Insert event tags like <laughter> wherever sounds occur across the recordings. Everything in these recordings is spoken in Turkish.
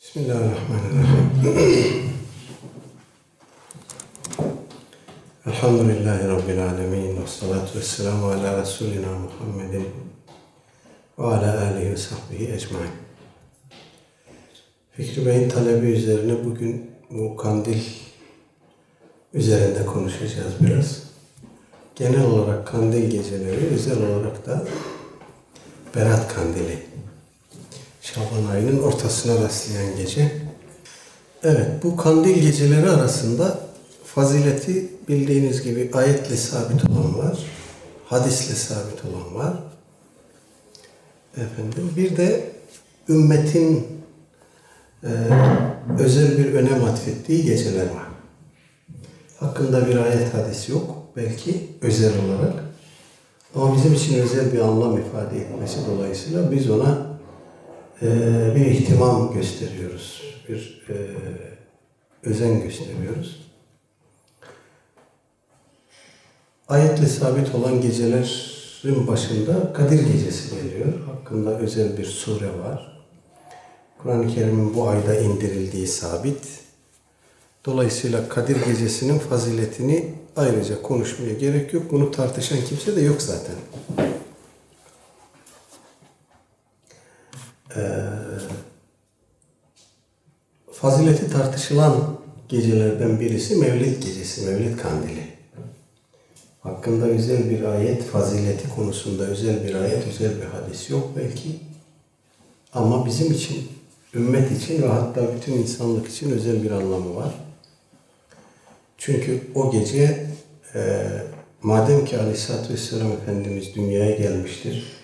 Bismillahirrahmanirrahim. <clears throat> Elhamdülillahi Rabbil alemin. Ve salatu ve selamu ala Resulina Muhammedin ve ala alihi ve sahbihi ecmain. Fikri Bey'in talebi üzerine bugün bu kandil üzerinde konuşacağız biraz. Genel olarak kandil geceleri, özel olarak da Berat Kandili. Şaban ayının ortasına rastlayan gece. Evet, bu kandil geceleri arasında fazileti bildiğiniz gibi ayetle sabit olan var, hadisle sabit olan var. Efendim, bir de ümmetin e, özel bir önem atfettiği geceler var. Hakkında bir ayet hadis yok, belki özel olarak. Ama bizim için özel bir anlam ifade etmesi dolayısıyla biz ona ee, bir ihtimam gösteriyoruz, bir e, özen gösteriyoruz. Ayetle sabit olan gecelerin başında Kadir Gecesi geliyor. Hakkında özel bir sure var. Kur'an-ı Kerim'in bu ayda indirildiği sabit. Dolayısıyla Kadir Gecesi'nin faziletini ayrıca konuşmaya gerek yok. Bunu tartışan kimse de yok zaten. Ee, fazileti tartışılan gecelerden birisi Mevlid gecesi, Mevlid kandili. Hakkında özel bir ayet, fazileti konusunda özel bir ayet, özel bir hadis yok belki. Ama bizim için, ümmet için ve hatta bütün insanlık için özel bir anlamı var. Çünkü o gece e, madem ki Aleyhisselatü Vesselam Efendimiz dünyaya gelmiştir,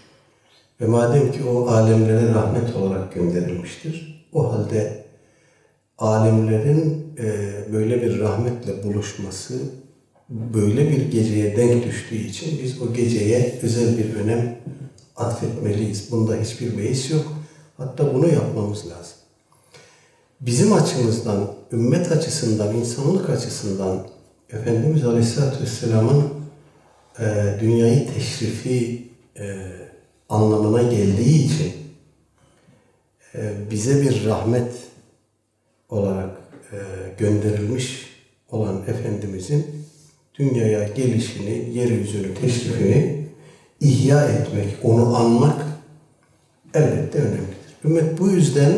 ve madem ki o alemlere rahmet olarak gönderilmiştir, o halde alemlerin e, böyle bir rahmetle buluşması, böyle bir geceye denk düştüğü için biz o geceye özel bir önem atfetmeliyiz. Bunda hiçbir beis yok. Hatta bunu yapmamız lazım. Bizim açımızdan, ümmet açısından, insanlık açısından Efendimiz Aleyhisselatü Vesselam'ın e, dünyayı teşrifi e, anlamına geldiği için e, bize bir rahmet olarak e, gönderilmiş olan Efendimizin dünyaya gelişini, yeryüzünü, teşrifini ihya etmek, onu anmak elbette önemlidir. Ümmet bu yüzden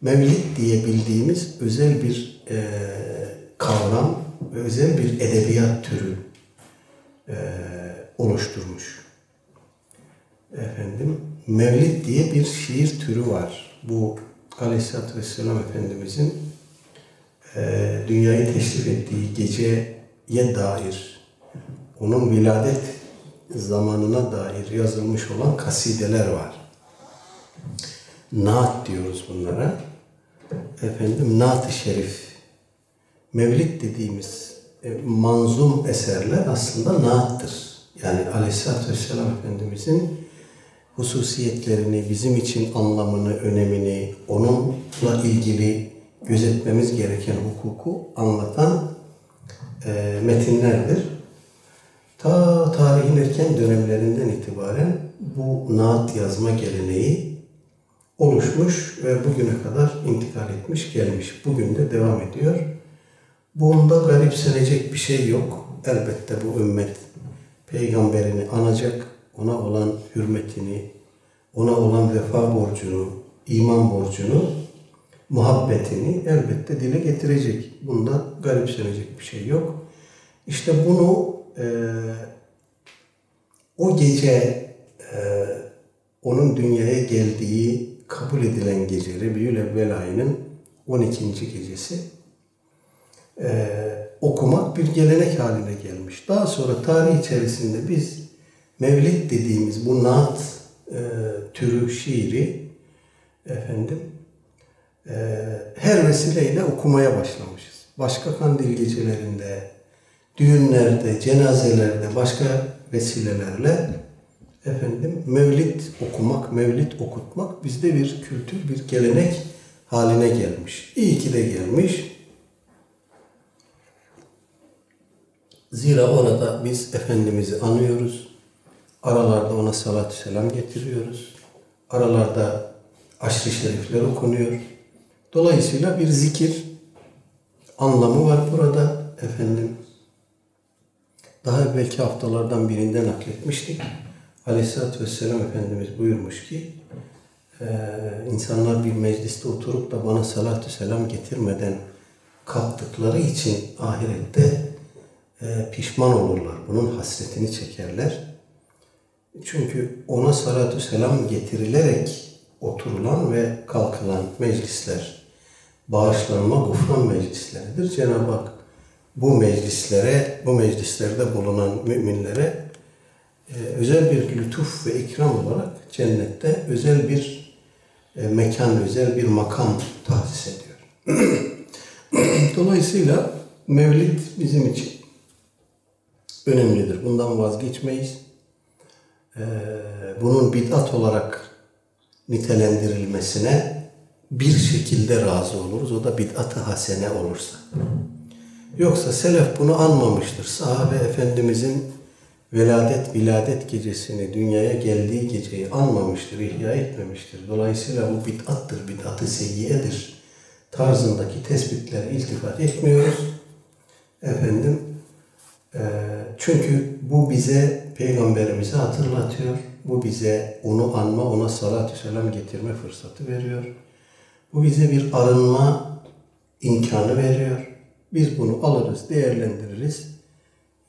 Mevlid diye bildiğimiz özel bir e, kavram ve özel bir edebiyat türü e, oluşturmuş efendim Mevlid diye bir şiir türü var. Bu Aleyhisselatü Vesselam Efendimizin e, dünyayı teşrif ettiği geceye dair, onun viladet zamanına dair yazılmış olan kasideler var. Naat diyoruz bunlara. Efendim Naat-ı Şerif. Mevlid dediğimiz e, manzum eserler aslında naattır. Yani Aleyhisselatü Vesselam Efendimizin hususiyetlerini, bizim için anlamını, önemini, onunla ilgili gözetmemiz gereken hukuku anlatan e, metinlerdir. Ta tarihin erken dönemlerinden itibaren bu naat yazma geleneği oluşmuş ve bugüne kadar intikal etmiş gelmiş. Bugün de devam ediyor. Bunda garipsenecek bir şey yok. Elbette bu ümmet peygamberini anacak, ona olan hürmetini, ona olan vefa borcunu, iman borcunu, muhabbetini elbette dile getirecek. Bunda garipsenecek bir şey yok. İşte bunu e, o gece e, onun dünyaya geldiği kabul edilen gece Rebiül Evvel ayının 12. gecesi e, okumak bir gelenek haline gelmiş. Daha sonra tarih içerisinde biz Mevlid dediğimiz bu naat e, türü şiiri efendim e, her vesileyle okumaya başlamışız. Başka kandil gecelerinde, düğünlerde, cenazelerde, başka vesilelerle efendim mevlid okumak, mevlid okutmak bizde bir kültür, bir gelenek haline gelmiş. İyi ki de gelmiş. Zira orada biz Efendimiz'i anıyoruz. Aralarda ona salatü selam getiriyoruz. Aralarda aşırı şerifler okunuyor. Dolayısıyla bir zikir anlamı var burada efendim. Daha evvelki haftalardan birinde nakletmiştik. Aleyhisselatü Vesselam Efendimiz buyurmuş ki e, insanlar bir mecliste oturup da bana salatü selam getirmeden kalktıkları için ahirette e, pişman olurlar. Bunun hasretini çekerler. Çünkü ona salatü selam getirilerek oturulan ve kalkılan meclisler bağışlanma, gufran meclisleridir. Cenab-ı Hak bu meclislere, bu meclislerde bulunan müminlere e, özel bir lütuf ve ikram olarak cennette özel bir e, mekan, özel bir makam tahsis ediyor. <clears throat> Dolayısıyla Mevlid bizim için önemlidir. Bundan vazgeçmeyiz. E, bunun bid'at olarak nitelendirilmesine bir şekilde razı oluruz. O da bid'at-ı hasene olursa. Yoksa selef bunu anmamıştır. Sahabe Efendimizin veladet, viladet gecesini, dünyaya geldiği geceyi anmamıştır, ihya etmemiştir. Dolayısıyla bu bid'attır, bid'at-ı seyyiyedir tarzındaki tespitlere iltifat etmiyoruz. Efendim, e, çünkü bu bize Peygamberimizi hatırlatıyor. Bu bize onu anma, ona salatü selam getirme fırsatı veriyor. Bu bize bir arınma imkanı veriyor. Biz bunu alırız, değerlendiririz.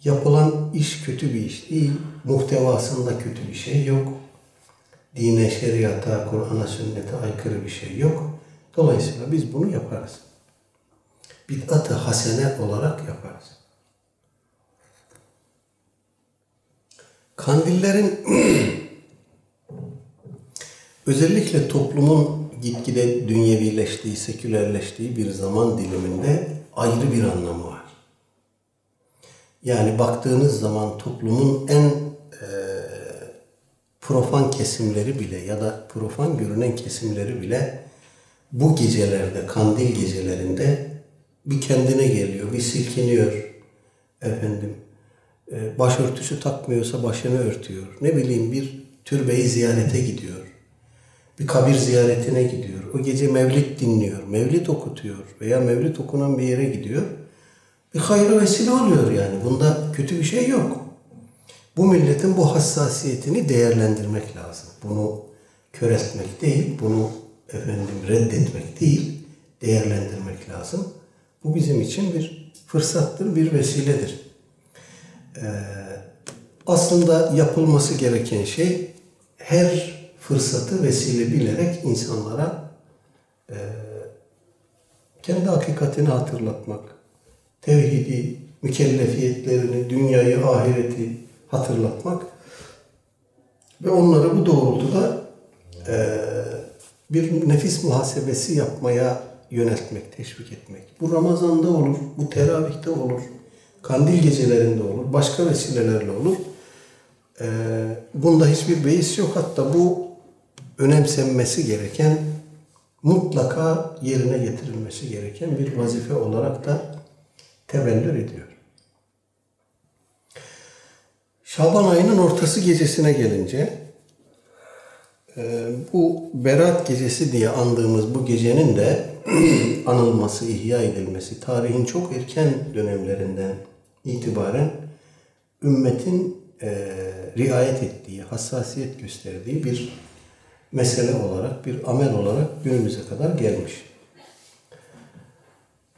Yapılan iş kötü bir iş değil. Muhtevasında kötü bir şey yok. Dine, şeriata, Kur'an'a, sünnete aykırı bir şey yok. Dolayısıyla biz bunu yaparız. Bid'at-ı hasene olarak yaparız. Kandillerin <clears throat> özellikle toplumun gitgide dünyevileştiği, sekülerleştiği bir zaman diliminde ayrı bir anlamı var. Yani baktığınız zaman toplumun en e, profan kesimleri bile ya da profan görünen kesimleri bile bu gecelerde, kandil gecelerinde bir kendine geliyor, bir silkiniyor efendim. E, başörtüsü takmıyorsa başını örtüyor. Ne bileyim bir türbeyi ziyarete gidiyor bir kabir ziyaretine gidiyor. O gece mevlid dinliyor, mevlid okutuyor veya mevlid okunan bir yere gidiyor. Bir hayra vesile oluyor yani. Bunda kötü bir şey yok. Bu milletin bu hassasiyetini değerlendirmek lazım. Bunu kör etmek değil, bunu efendim reddetmek değil, değerlendirmek lazım. Bu bizim için bir fırsattır, bir vesiledir. Ee, aslında yapılması gereken şey her fırsatı vesile bilerek insanlara e, kendi hakikatini hatırlatmak, tevhidi, mükellefiyetlerini, dünyayı, ahireti hatırlatmak ve onları bu doğrultuda e, bir nefis muhasebesi yapmaya yöneltmek, teşvik etmek. Bu Ramazan'da olur, bu teravihte olur, kandil gecelerinde olur, başka vesilelerle olur. E, bunda hiçbir beis yok. Hatta bu önemsenmesi gereken, mutlaka yerine getirilmesi gereken bir vazife olarak da tevellür ediyor. Şaban ayının ortası gecesine gelince, e, bu Berat gecesi diye andığımız bu gecenin de <clears throat> anılması, ihya edilmesi, tarihin çok erken dönemlerinden itibaren ümmetin e, riayet ettiği, hassasiyet gösterdiği bir mesele olarak, bir amel olarak günümüze kadar gelmiş.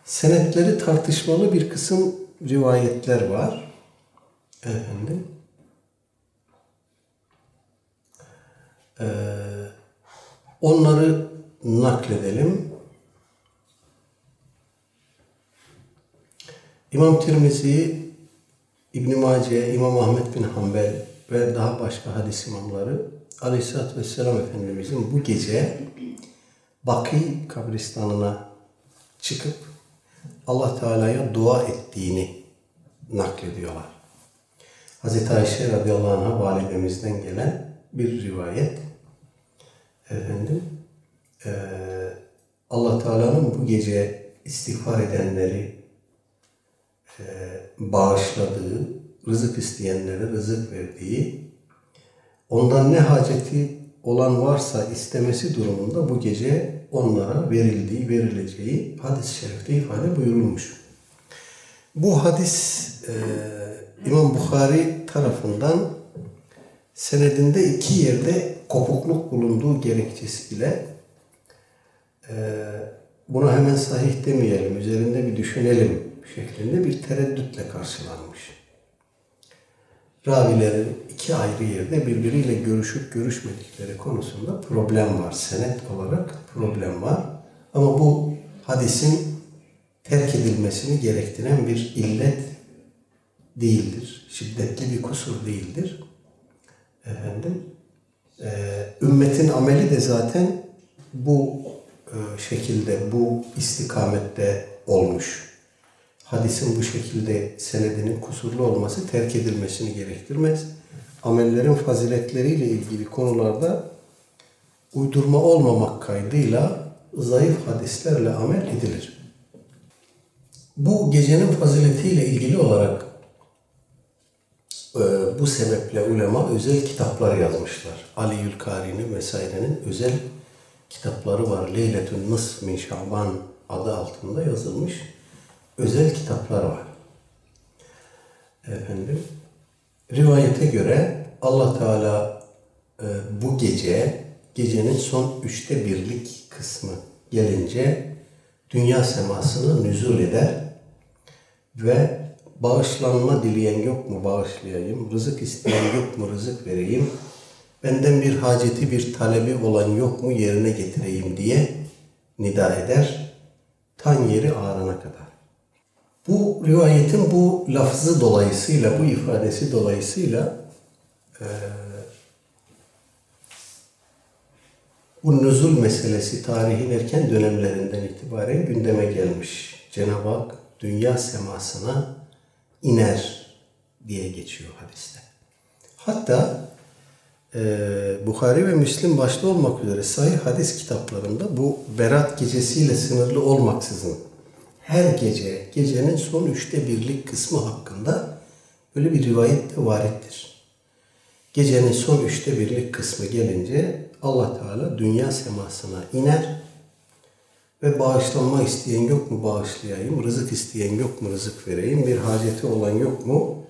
Senetleri tartışmalı bir kısım rivayetler var. Efendim. Ee, onları nakledelim. İmam Tirmizi, İbn-i Mace, İmam Ahmet bin Hanbel ve daha başka hadis imamları Aleyhisselatü Vesselam Efendimizin bu gece Baki kabristanına çıkıp Allah Teala'ya dua ettiğini naklediyorlar. Hz. Ayşe radıyallahu anh'a validemizden gelen bir rivayet. Efendim, e, Allah Teala'nın bu gece istiğfar edenleri e, bağışladığı, rızık isteyenlere rızık verdiği Ondan ne haceti olan varsa istemesi durumunda bu gece onlara verildiği, verileceği hadis-i şerifte ifade buyurulmuş. Bu hadis e, İmam Bukhari tarafından senedinde iki yerde kopukluk bulunduğu gerekçesiyle e, buna hemen sahih demeyelim, üzerinde bir düşünelim şeklinde bir tereddütle karşılanmış. Ravilerin iki ayrı yerde birbiriyle görüşüp görüşmedikleri konusunda problem var. Senet olarak problem var. Ama bu hadisin terk edilmesini gerektiren bir illet değildir. Şiddetli bir kusur değildir. Efendim, e, ümmetin ameli de zaten bu e, şekilde, bu istikamette olmuş. Hadisin bu şekilde senedinin kusurlu olması terk edilmesini gerektirmez. Amellerin faziletleriyle ilgili konularda uydurma olmamak kaydıyla zayıf hadislerle amel edilir. Bu gecenin faziletiyle ilgili olarak e, bu sebeple ulema özel kitaplar yazmışlar. Ali Yülkari'nin vesairenin özel kitapları var. Leyletün Nısf min Şaban adı altında yazılmış özel kitaplar var. Efendim, rivayete göre Allah Teala e, bu gece, gecenin son üçte birlik kısmı gelince dünya semasını nüzul eder ve bağışlanma dileyen yok mu bağışlayayım, rızık isteyen yok mu rızık vereyim, benden bir haceti bir talebi olan yok mu yerine getireyim diye nida eder, tan yeri ağrına kadar. Bu rivayetin bu lafzı dolayısıyla, bu ifadesi dolayısıyla e, bu nüzul meselesi tarihin erken dönemlerinden itibaren gündeme gelmiş. Cenab-ı Hak dünya semasına iner diye geçiyor hadiste. Hatta e, Bukhari ve Müslim başta olmak üzere sahih hadis kitaplarında bu Berat gecesiyle sınırlı olmaksızın her gece, gecenin son üçte birlik kısmı hakkında böyle bir rivayet de varittir. Gecenin son üçte birlik kısmı gelince Allah Teala dünya semasına iner ve bağışlanma isteyen yok mu bağışlayayım, rızık isteyen yok mu rızık vereyim, bir haceti olan yok mu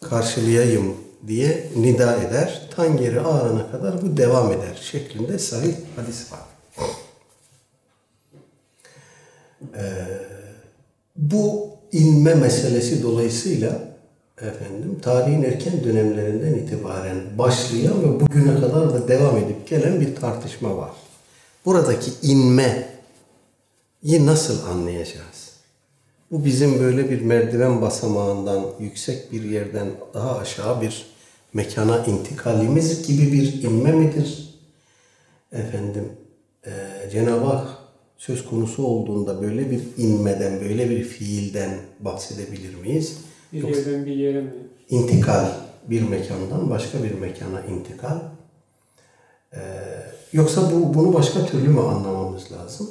karşılayayım diye nida eder. Tan geri ağrına kadar bu devam eder şeklinde sahih hadis var. Ee, bu inme meselesi dolayısıyla efendim tarihin erken dönemlerinden itibaren başlayan ve bugüne kadar da devam edip gelen bir tartışma var. Buradaki inmeyi nasıl anlayacağız? Bu bizim böyle bir merdiven basamağından yüksek bir yerden daha aşağı bir mekana intikalimiz gibi bir inme midir? Efendim e, Cenab-ı Hak söz konusu olduğunda böyle bir inmeden, böyle bir fiilden bahsedebilir miyiz? Bir Yoksa yerden bir yere mi? İntikal, bir mekandan başka bir mekana intikal. Ee, yoksa bu, bunu başka türlü mü anlamamız lazım?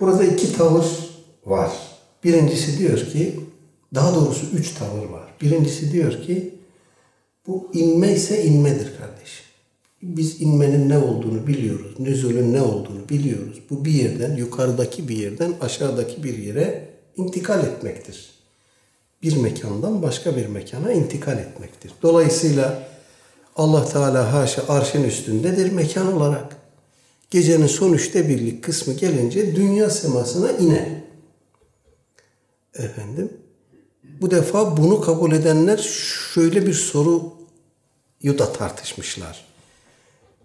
Burada iki tavır var. Birincisi diyor ki, daha doğrusu üç tavır var. Birincisi diyor ki, bu inme ise inmedir kardeşim biz inmenin ne olduğunu biliyoruz. Nüzulün ne olduğunu biliyoruz. Bu bir yerden, yukarıdaki bir yerden aşağıdaki bir yere intikal etmektir. Bir mekandan başka bir mekana intikal etmektir. Dolayısıyla Allah Teala haşa arşın üstündedir mekan olarak. Gecenin son üçte birlik kısmı gelince dünya semasına iner. Efendim, bu defa bunu kabul edenler şöyle bir soruyu da tartışmışlar.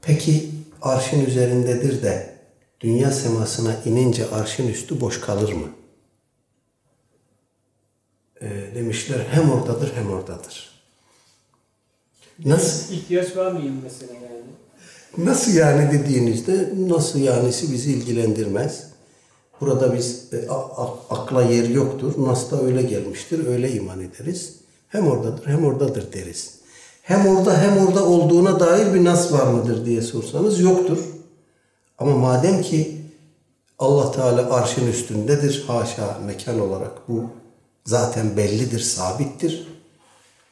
Peki arşın üzerindedir de dünya semasına inince arşın üstü boş kalır mı? E, demişler hem oradadır hem oradadır. Nasıl? İhtiyaç var mı mesela yani? Nasıl yani dediğinizde nasıl yanisi bizi ilgilendirmez. Burada biz e, akla yer yoktur. Nas'ta öyle gelmiştir. Öyle iman ederiz. Hem oradadır hem oradadır deriz hem orada hem orada olduğuna dair bir nas var mıdır diye sorsanız yoktur. Ama madem ki Allah Teala arşın üstündedir haşa mekan olarak bu zaten bellidir, sabittir.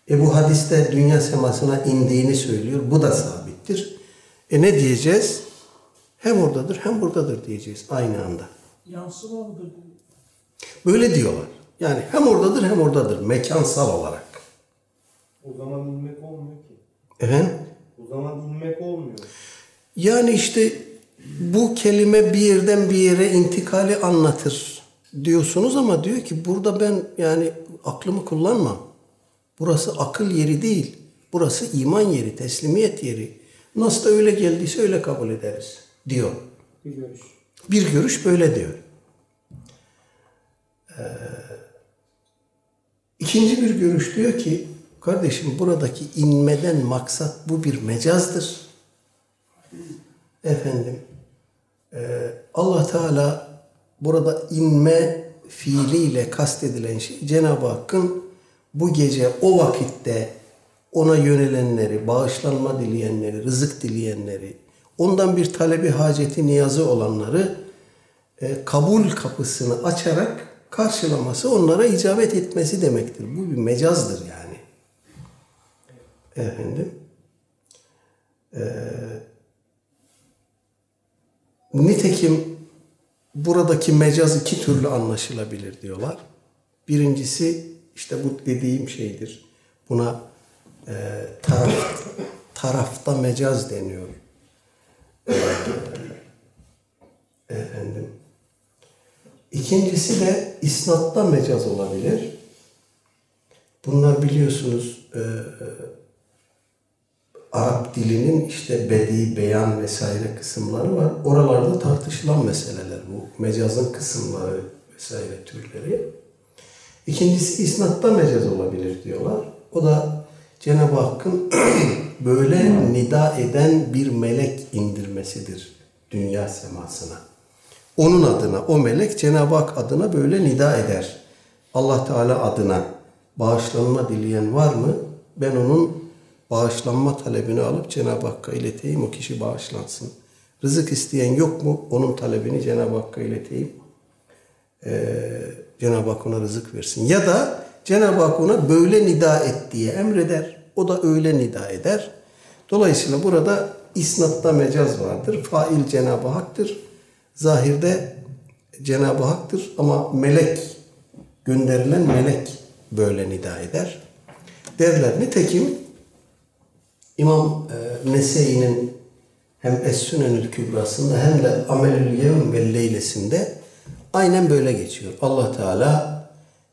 E bu hadiste dünya semasına indiğini söylüyor. Bu da sabittir. E ne diyeceğiz? Hem oradadır hem buradadır diyeceğiz aynı anda. Yansıma mıdır? Böyle diyorlar. Yani hem oradadır hem oradadır mekansal olarak. O zaman inmek. Efendim? O zaman inmek olmuyor. Yani işte bu kelime bir yerden bir yere intikali anlatır diyorsunuz ama diyor ki burada ben yani aklımı kullanmam. Burası akıl yeri değil. Burası iman yeri, teslimiyet yeri. Nasıl da öyle geldiyse öyle kabul ederiz diyor. Bir görüş. Bir görüş böyle diyor. Ee, ikinci bir görüş diyor ki kardeşim buradaki inmeden maksat bu bir mecazdır. Efendim e, Allah Teala burada inme fiiliyle kastedilen şey Cenab-ı Hakk'ın bu gece o vakitte ona yönelenleri, bağışlanma dileyenleri, rızık dileyenleri, ondan bir talebi, haceti, niyazı olanları e, kabul kapısını açarak karşılaması, onlara icabet etmesi demektir. Bu bir mecazdır yani. Efendim. E, nitekim buradaki mecaz iki türlü anlaşılabilir diyorlar. Birincisi işte bu dediğim şeydir. Buna e, taraf, tarafta mecaz deniyor. E, efendim. İkincisi de isnatta mecaz olabilir. Bunlar biliyorsunuz e, Arap dilinin işte bedi, beyan vesaire kısımları var. Oralarda tartışılan meseleler bu. Mecazın kısımları vesaire türleri. İkincisi isnatta mecaz olabilir diyorlar. O da Cenab-ı Hakk'ın <clears throat> böyle nida eden bir melek indirmesidir dünya semasına. Onun adına, o melek Cenab-ı Hak adına böyle nida eder. Allah Teala adına bağışlanma dileyen var mı? Ben onun bağışlanma talebini alıp Cenab-ı Hakk'a ileteyim, o kişi bağışlansın. Rızık isteyen yok mu? Onun talebini Cenab-ı Hakk'a ileteyim. Ee, Cenab-ı Hak ona rızık versin. Ya da Cenab-ı Hak ona böyle nida et diye emreder. O da öyle nida eder. Dolayısıyla burada isnatta mecaz vardır. Fail Cenab-ı Hak'tır. Zahirde Cenab-ı Hak'tır ama melek, gönderilen melek böyle nida eder. Derler. Nitekim İmam e, hem Es-Sünenül Kübrası'nda hem de Amelül Yevm ve Leylesinde aynen böyle geçiyor. Allah Teala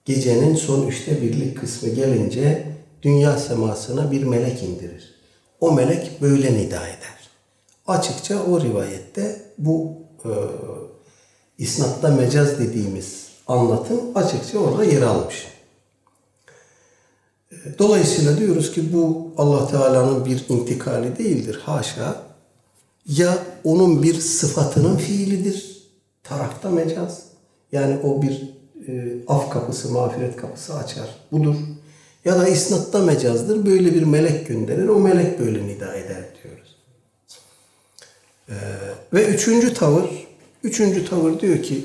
gecenin son üçte birlik kısmı gelince dünya semasına bir melek indirir. O melek böyle nida eder. Açıkça o rivayette bu e, isnatta mecaz dediğimiz anlatım açıkça orada yer almış. Dolayısıyla diyoruz ki bu Allah Teala'nın bir intikali değildir. Haşa. Ya onun bir sıfatının fiilidir. Tarafta mecaz. Yani o bir e, af kapısı, mağfiret kapısı açar. Budur. Ya da isnatta mecazdır. Böyle bir melek gönderir. O melek böyle nida eder diyoruz. Ee, ve üçüncü tavır, üçüncü tavır diyor ki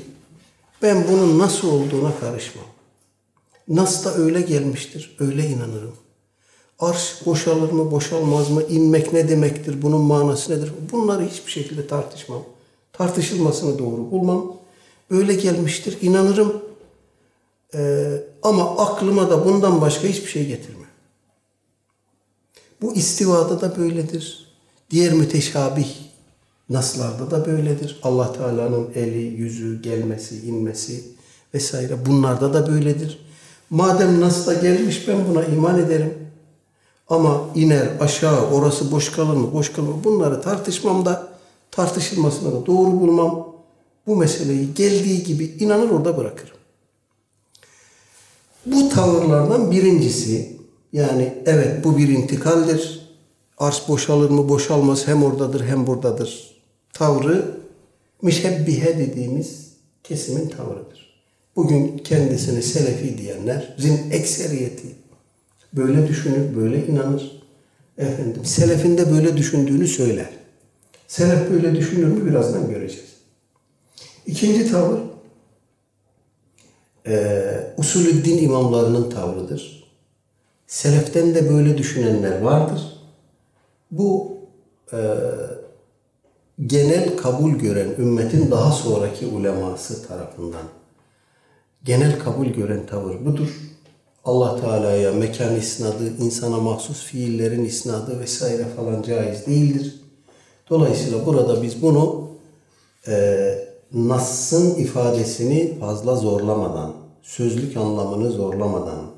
ben bunun nasıl olduğuna karışmam. Nas da öyle gelmiştir, öyle inanırım. Arş boşalır mı, boşalmaz mı, inmek ne demektir, bunun manası nedir? Bunları hiçbir şekilde tartışmam. Tartışılmasını doğru bulmam. Öyle gelmiştir, inanırım. Ee, ama aklıma da bundan başka hiçbir şey getirme. Bu istivada da böyledir. Diğer müteşabih naslarda da böyledir. Allah Teala'nın eli, yüzü, gelmesi, inmesi vesaire bunlarda da böyledir. Madem nasla gelmiş ben buna iman ederim. Ama iner aşağı orası boş kalır mı boş kalır mı bunları tartışmam da tartışılmasına da doğru bulmam. Bu meseleyi geldiği gibi inanır orada bırakırım. Bu tavırlardan birincisi yani evet bu bir intikaldir. Arş boşalır mı boşalmaz hem oradadır hem buradadır. Tavrı müşebbihe dediğimiz kesimin tavrıdır. Bugün kendisini selefi diyenlerin ekseriyeti böyle düşünür, böyle inanır. Efendim, selefinde böyle düşündüğünü söyler. Selef böyle düşünür mü birazdan göreceğiz. İkinci tavır, e, usulü din imamlarının tavrıdır. Seleften de böyle düşünenler vardır. Bu e, genel kabul gören ümmetin daha sonraki uleması tarafından genel kabul gören tavır budur. Allah Teala'ya mekan isnadı, insana mahsus fiillerin isnadı vesaire falan caiz değildir. Dolayısıyla burada biz bunu e, Nass'ın ifadesini fazla zorlamadan, sözlük anlamını zorlamadan,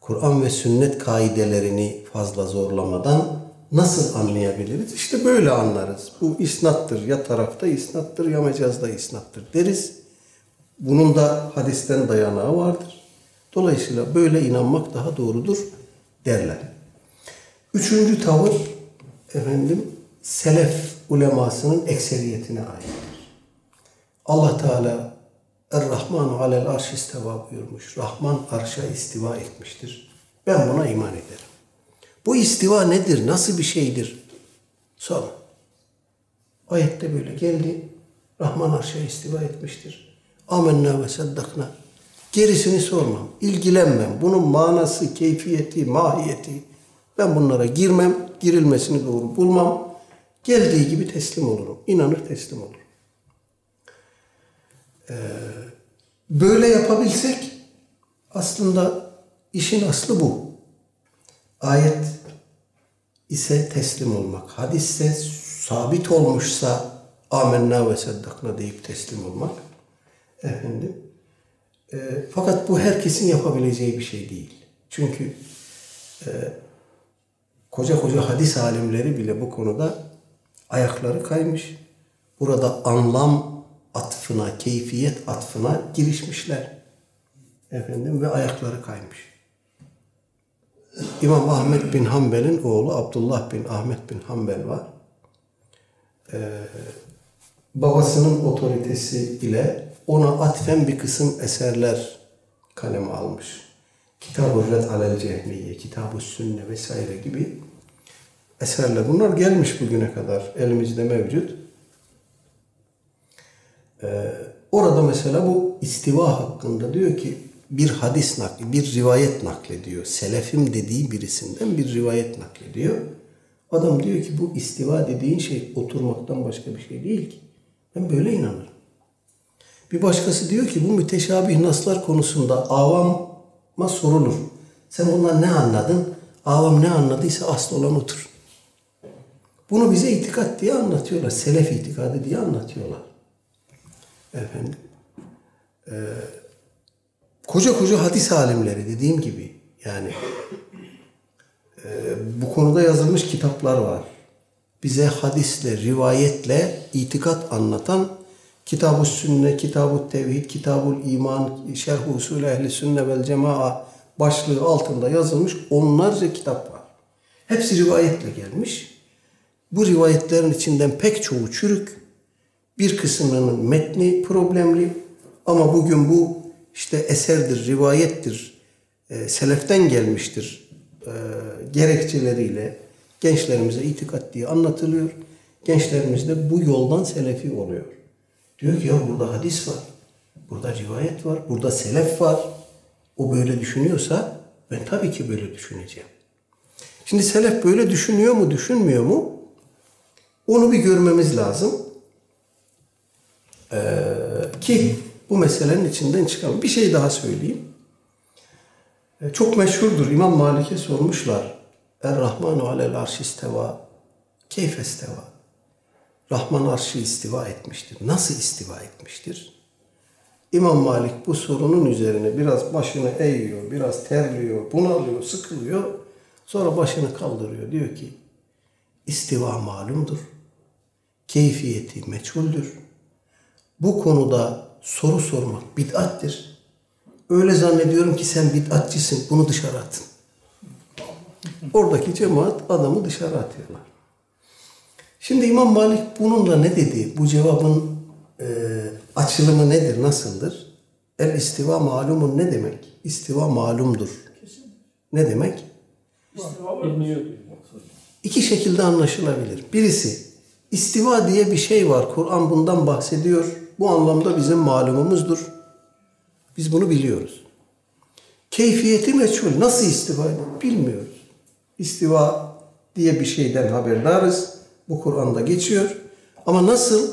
Kur'an ve sünnet kaidelerini fazla zorlamadan nasıl anlayabiliriz? İşte böyle anlarız. Bu isnattır. Ya tarafta isnattır ya mecazda isnattır deriz. Bunun da hadisten dayanağı vardır. Dolayısıyla böyle inanmak daha doğrudur derler. Üçüncü tavır efendim selef ulemasının ekseriyetine aittir. Allah Teala Er-Rahmanu alel arş istiva buyurmuş. Rahman arşa istiva etmiştir. Ben buna iman ederim. Bu istiva nedir? Nasıl bir şeydir? Sonra. Ayette böyle geldi. Rahman arşa istiva etmiştir. Amenna ve saddakna. Gerisini sormam, ilgilenmem. Bunun manası, keyfiyeti, mahiyeti. Ben bunlara girmem, girilmesini doğru bulmam. Geldiği gibi teslim olurum. İnanır teslim olurum. Ee, böyle yapabilsek aslında işin aslı bu. Ayet ise teslim olmak. Hadisse sabit olmuşsa amenna ve saddakna deyip teslim olmak. Efendim. E, fakat bu herkesin yapabileceği bir şey değil. Çünkü e, koca koca hadis alimleri bile bu konuda ayakları kaymış. Burada anlam atfına, keyfiyet atfına girişmişler. Efendim ve ayakları kaymış. İmam Ahmet bin Hanbel'in oğlu Abdullah bin Ahmet bin Hanbel var. Ee, babasının otoritesi ile ona atfen bir kısım eserler kaleme almış. Kitab-ı Red Alel Cehmiye, Kitab-ı Sünne vesaire gibi eserler. Bunlar gelmiş bugüne kadar elimizde mevcut. Ee, orada mesela bu istiva hakkında diyor ki bir hadis nakli, bir rivayet naklediyor. Selefim dediği birisinden bir rivayet naklediyor. Adam diyor ki bu istiva dediğin şey oturmaktan başka bir şey değil ki. Ben böyle inanırım. Bir başkası diyor ki bu müteşabih naslar konusunda avama sorulur. Sen ondan ne anladın? Avam ne anladıysa asıl olan otur. Bunu bize itikat diye anlatıyorlar. Selef itikadı diye anlatıyorlar. Efendim. Ee, koca koca hadis alimleri dediğim gibi yani e, bu konuda yazılmış kitaplar var. Bize hadisle, rivayetle itikat anlatan Kitab-ı Sünne, Kitab-ı Tevhid, Kitab-ı İman, Şerh-i Usul Ehli Sünne vel Cemaa başlığı altında yazılmış onlarca kitap var. Hepsi rivayetle gelmiş. Bu rivayetlerin içinden pek çoğu çürük. Bir kısmının metni problemli. Ama bugün bu işte eserdir, rivayettir, e, seleften gelmiştir e, gerekçeleriyle gençlerimize itikat diye anlatılıyor. Gençlerimiz de bu yoldan selefi oluyor. Diyor ki ya burada hadis var, burada rivayet var, burada selef var. O böyle düşünüyorsa ben tabii ki böyle düşüneceğim. Şimdi selef böyle düşünüyor mu, düşünmüyor mu? Onu bir görmemiz lazım. Ee, ki bu meselenin içinden çıkalım. Bir şey daha söyleyeyim. Ee, çok meşhurdur. İmam Malik'e sormuşlar. Er-Rahmanu alel arşi isteva. Rahman arşı istiva etmiştir. Nasıl istiva etmiştir? İmam Malik bu sorunun üzerine biraz başını eğiyor, biraz terliyor, bunalıyor, sıkılıyor. Sonra başını kaldırıyor. Diyor ki istiva malumdur. Keyfiyeti meçhuldür. Bu konuda soru sormak bid'attir. Öyle zannediyorum ki sen bid'atçisin. Bunu dışarı atın. Oradaki cemaat adamı dışarı atıyorlar. Şimdi İmam Malik bununla ne dedi? Bu cevabın e, açılımı nedir, nasıldır? El istiva malumun ne demek? İstiva malumdur. Ne demek? Bilmiyor diyor. İki şekilde anlaşılabilir. Birisi, istiva diye bir şey var. Kur'an bundan bahsediyor. Bu anlamda bizim malumumuzdur. Biz bunu biliyoruz. Keyfiyeti meçhul. Nasıl istiva? Bilmiyoruz. İstiva diye bir şeyden haberdarız. Bu Kur'an'da geçiyor. Ama nasıl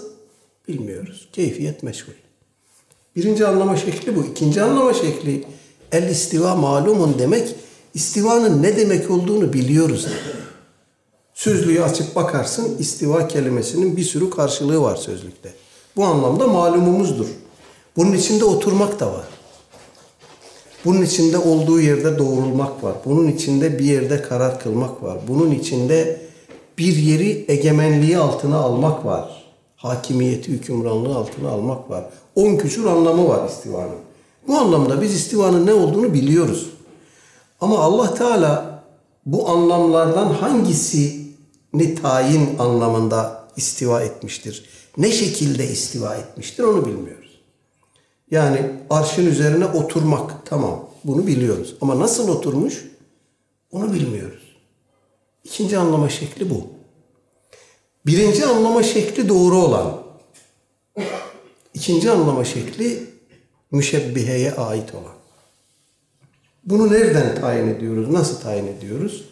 bilmiyoruz. Keyfiyet meşgul. Birinci anlama şekli bu. İkinci anlama şekli el istiva malumun demek istivanın ne demek olduğunu biliyoruz. Sözlüğü açıp bakarsın istiva kelimesinin bir sürü karşılığı var sözlükte. Bu anlamda malumumuzdur. Bunun içinde oturmak da var. Bunun içinde olduğu yerde doğrulmak var. Bunun içinde bir yerde karar kılmak var. Bunun içinde bir yeri egemenliği altına almak var. Hakimiyeti, hükümranlığı altına almak var. On küsur anlamı var istivanın. Bu anlamda biz istivanın ne olduğunu biliyoruz. Ama Allah Teala bu anlamlardan hangisini tayin anlamında istiva etmiştir? Ne şekilde istiva etmiştir onu bilmiyoruz. Yani arşın üzerine oturmak tamam bunu biliyoruz. Ama nasıl oturmuş onu bilmiyoruz. İkinci anlama şekli bu. Birinci anlama şekli doğru olan. İkinci anlama şekli müşebbiheye ait olan. Bunu nereden tayin ediyoruz? Nasıl tayin ediyoruz?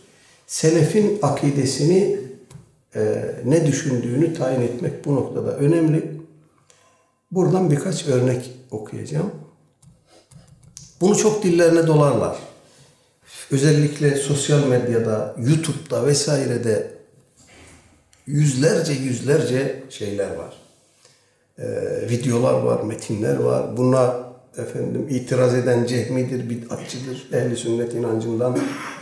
Selefin akidesini e, ne düşündüğünü tayin etmek bu noktada önemli. Buradan birkaç örnek okuyacağım. Bunu çok dillerine dolarlar. Özellikle sosyal medyada, YouTube'da vesairede yüzlerce yüzlerce şeyler var. Ee, videolar var, metinler var. Buna efendim itiraz eden cehmidir, bid'atçıdır, ehli sünnet inancından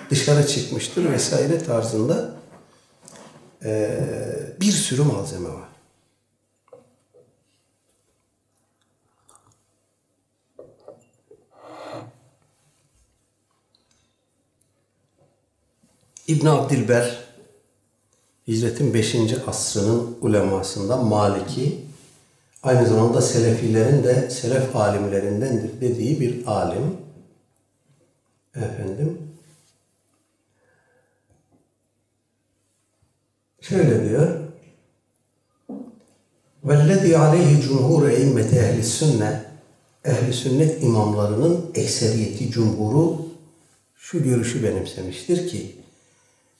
dışarı çıkmıştır vesaire tarzında ee, bir sürü malzeme var. İbn Abdilber Hicretin 5. asrının ulemasından Maliki aynı zamanda Selefilerin de Selef alimlerindendir dediği bir alim. Efendim şöyle diyor وَالَّذِي عَلَيْهِ جُمْهُورُ اِمَّةِ اَهْلِ السُنَّةِ Ehli sünnet imamlarının ekseriyeti, cumhuru şu görüşü benimsemiştir ki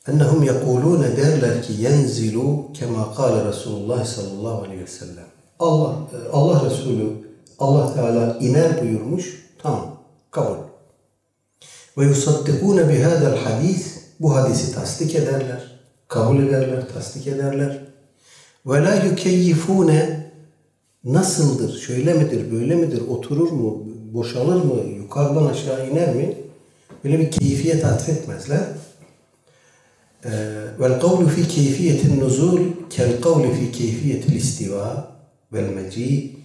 ennehum yekulune derler ki yenzilu kema kâle Resulullah sallallahu aleyhi ve sellem. Allah, Allah Resulü Allah Teala iner buyurmuş. Tamam. Kabul. Ve yusaddikune bihâdel hadis. Bu hadisi tasdik ederler. Kabul ederler, tasdik ederler. Ve la yukeyyifune nasıldır, şöyle midir, böyle midir, oturur mu, boşalır mı, yukarıdan aşağı iner mi? Böyle bir keyfiyet atfetmezler. والقول في كيفية النزول كالقول في كيفية الاستواء والمجيء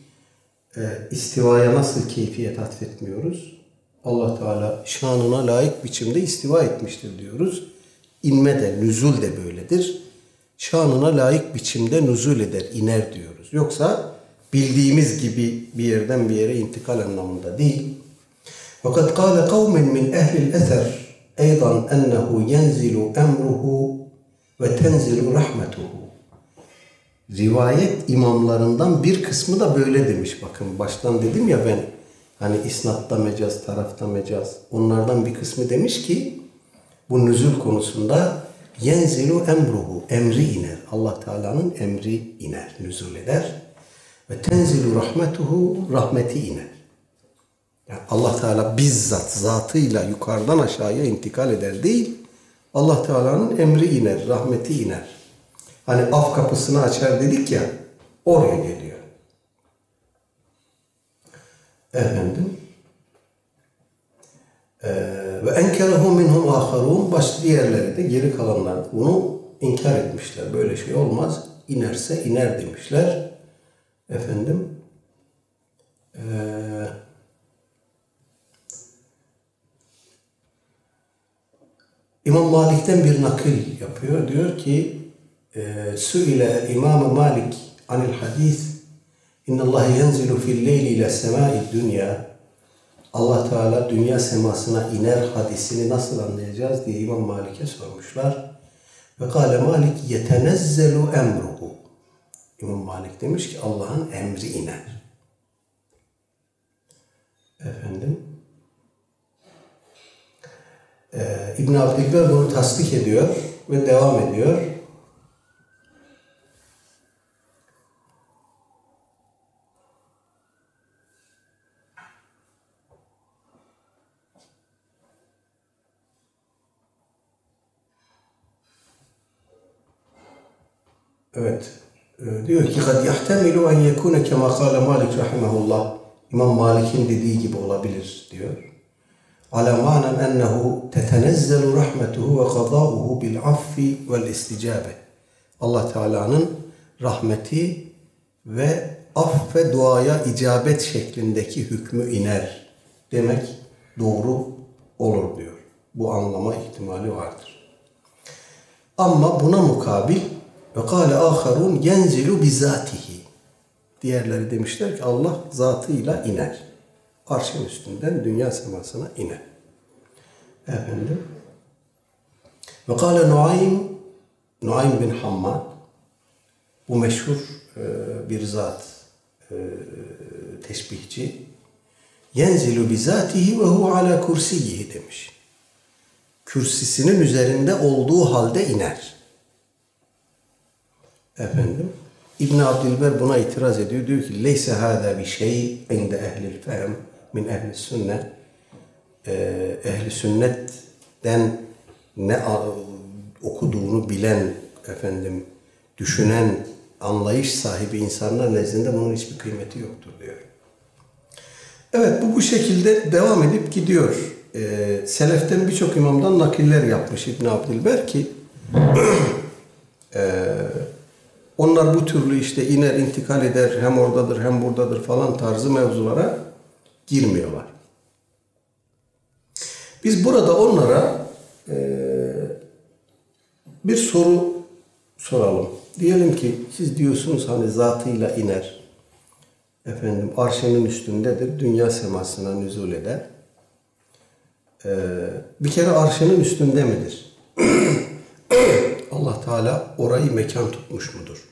istivaya nasıl keyfiyet atfetmiyoruz? Allah Teala şanına layık biçimde istiva etmiştir diyoruz. İnme de, nüzul de böyledir. Şanına layık biçimde nüzul eder, iner diyoruz. Yoksa bildiğimiz gibi bir yerden bir yere intikal anlamında değil. Fakat kâle kavmin min ehlil eser أيضا أنه ينزل أمره وتنزل رحمته Rivayet imamlarından bir kısmı da böyle demiş. Bakın baştan dedim ya ben hani isnatta mecaz, tarafta mecaz. Onlardan bir kısmı demiş ki bu nüzul konusunda yenzilu emruhu, emri iner. Allah Teala'nın emri iner, nüzul eder. Ve tenzilu rahmetuhu, rahmeti iner. Allah Teala bizzat zatıyla yukarıdan aşağıya intikal eder değil. Allah Teala'nın emri iner, rahmeti iner. Hani af kapısını açar dedik ya, oraya geliyor. Efendim. Ee, ve enkerehu minhum aharun başka diğerleri de geri kalanlar bunu inkar etmişler. Böyle şey olmaz. İnerse iner demişler. Efendim. Eee İmam Malik'ten bir nakil yapıyor. Diyor ki Sü'ile İmam Malik anil hadis İnna Allah yenzilu fil leyli ile semai dünya Allah Teala dünya semasına iner hadisini nasıl anlayacağız diye İmam Malik'e sormuşlar. Ve kâle Malik yetenezzelu emruhu. İmam Malik demiş ki Allah'ın emri iner. Efendim ee, İbn Abdülkler bunu tasdik ediyor ve devam ediyor. Evet. Ee, diyor ki kad yahtemilu en yekune kema kâle Malik rahimahullah. İmam Malik'in dediği gibi olabilir diyor. Manen ennehu tetenezzelu rahmetuhu ve kadâuhu bil affi vel isticabe. Allah Teala'nın rahmeti ve af ve duaya icabet şeklindeki hükmü iner demek doğru olur diyor. Bu anlama ihtimali vardır. Ama buna mukabil ve kâle âkharûn yenzilu bizatihi. Diğerleri demişler ki Allah zatıyla iner. Arşın üstünden dünya semasına iner. Efendim. Ve kâle Nuaym, Nuaym bin Hammad, bu meşhur e, bir zat, e, teşbihçi, yenzilu bizatihi ve hu ala kursiyihi demiş. Kürsisinin üzerinde olduğu halde iner. Efendim. İbn Abdülber buna itiraz ediyor. Diyor ki leyse hâzâ bir şey inde ehlil fehm min ehli sünnet. Ee, ehli sünnetten ne okuduğunu bilen efendim düşünen anlayış sahibi insanlar nezdinde bunun hiçbir kıymeti yoktur diyor. Evet bu bu şekilde devam edip gidiyor. Ee, Seleften birçok imamdan nakiller yapmış İbn Abdülber ki ee, <clears throat> onlar bu türlü işte iner intikal eder hem oradadır hem buradadır falan tarzı mevzulara girmiyorlar. Biz burada onlara ee, bir soru soralım. Diyelim ki siz diyorsunuz hani zatıyla iner. Efendim arşının üstündedir. Dünya semasına nüzul eder. Ee, bir kere arşının üstünde midir? <clears throat> Allah Teala orayı mekan tutmuş mudur?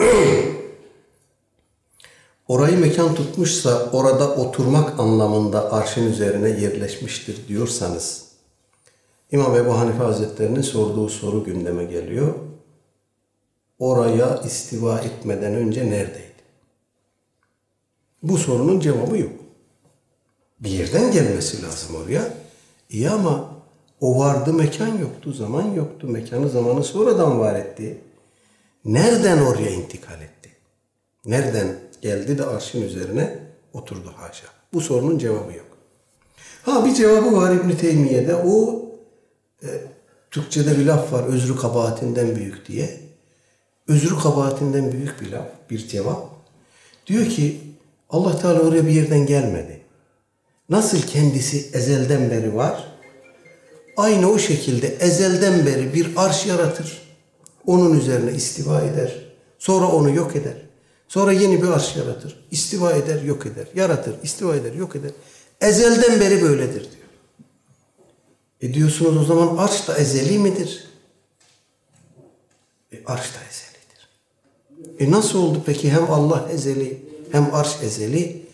<clears throat> orayı mekan tutmuşsa orada oturmak anlamında arşın üzerine yerleşmiştir diyorsanız İmam Ebu Hanife Hazretleri'nin sorduğu soru gündeme geliyor. Oraya istiva etmeden önce neredeydi? Bu sorunun cevabı yok. Bir yerden gelmesi lazım oraya. İyi ama o vardı mekan yoktu, zaman yoktu. Mekanı zamanı sonradan var etti. Nereden oraya intikal etti? Nereden geldi de arşın üzerine oturdu haşa? Bu sorunun cevabı yok. Ha bir cevabı var İbn Teymiye'de. O e, Türkçe'de bir laf var özrü kabahatinden büyük diye. Özrü kabahatinden büyük bir laf, bir cevap. Diyor ki Allah Teala oraya bir yerden gelmedi. Nasıl kendisi ezelden beri var? Aynı o şekilde ezelden beri bir arş yaratır. Onun üzerine istiva eder. Sonra onu yok eder. Sonra yeni bir arş yaratır. İstiva eder, yok eder. Yaratır, istiva eder, yok eder. Ezelden beri böyledir diyor. E diyorsunuz o zaman arş da ezeli midir? E arş da ezelidir. E nasıl oldu peki hem Allah ezeli hem arş ezeli?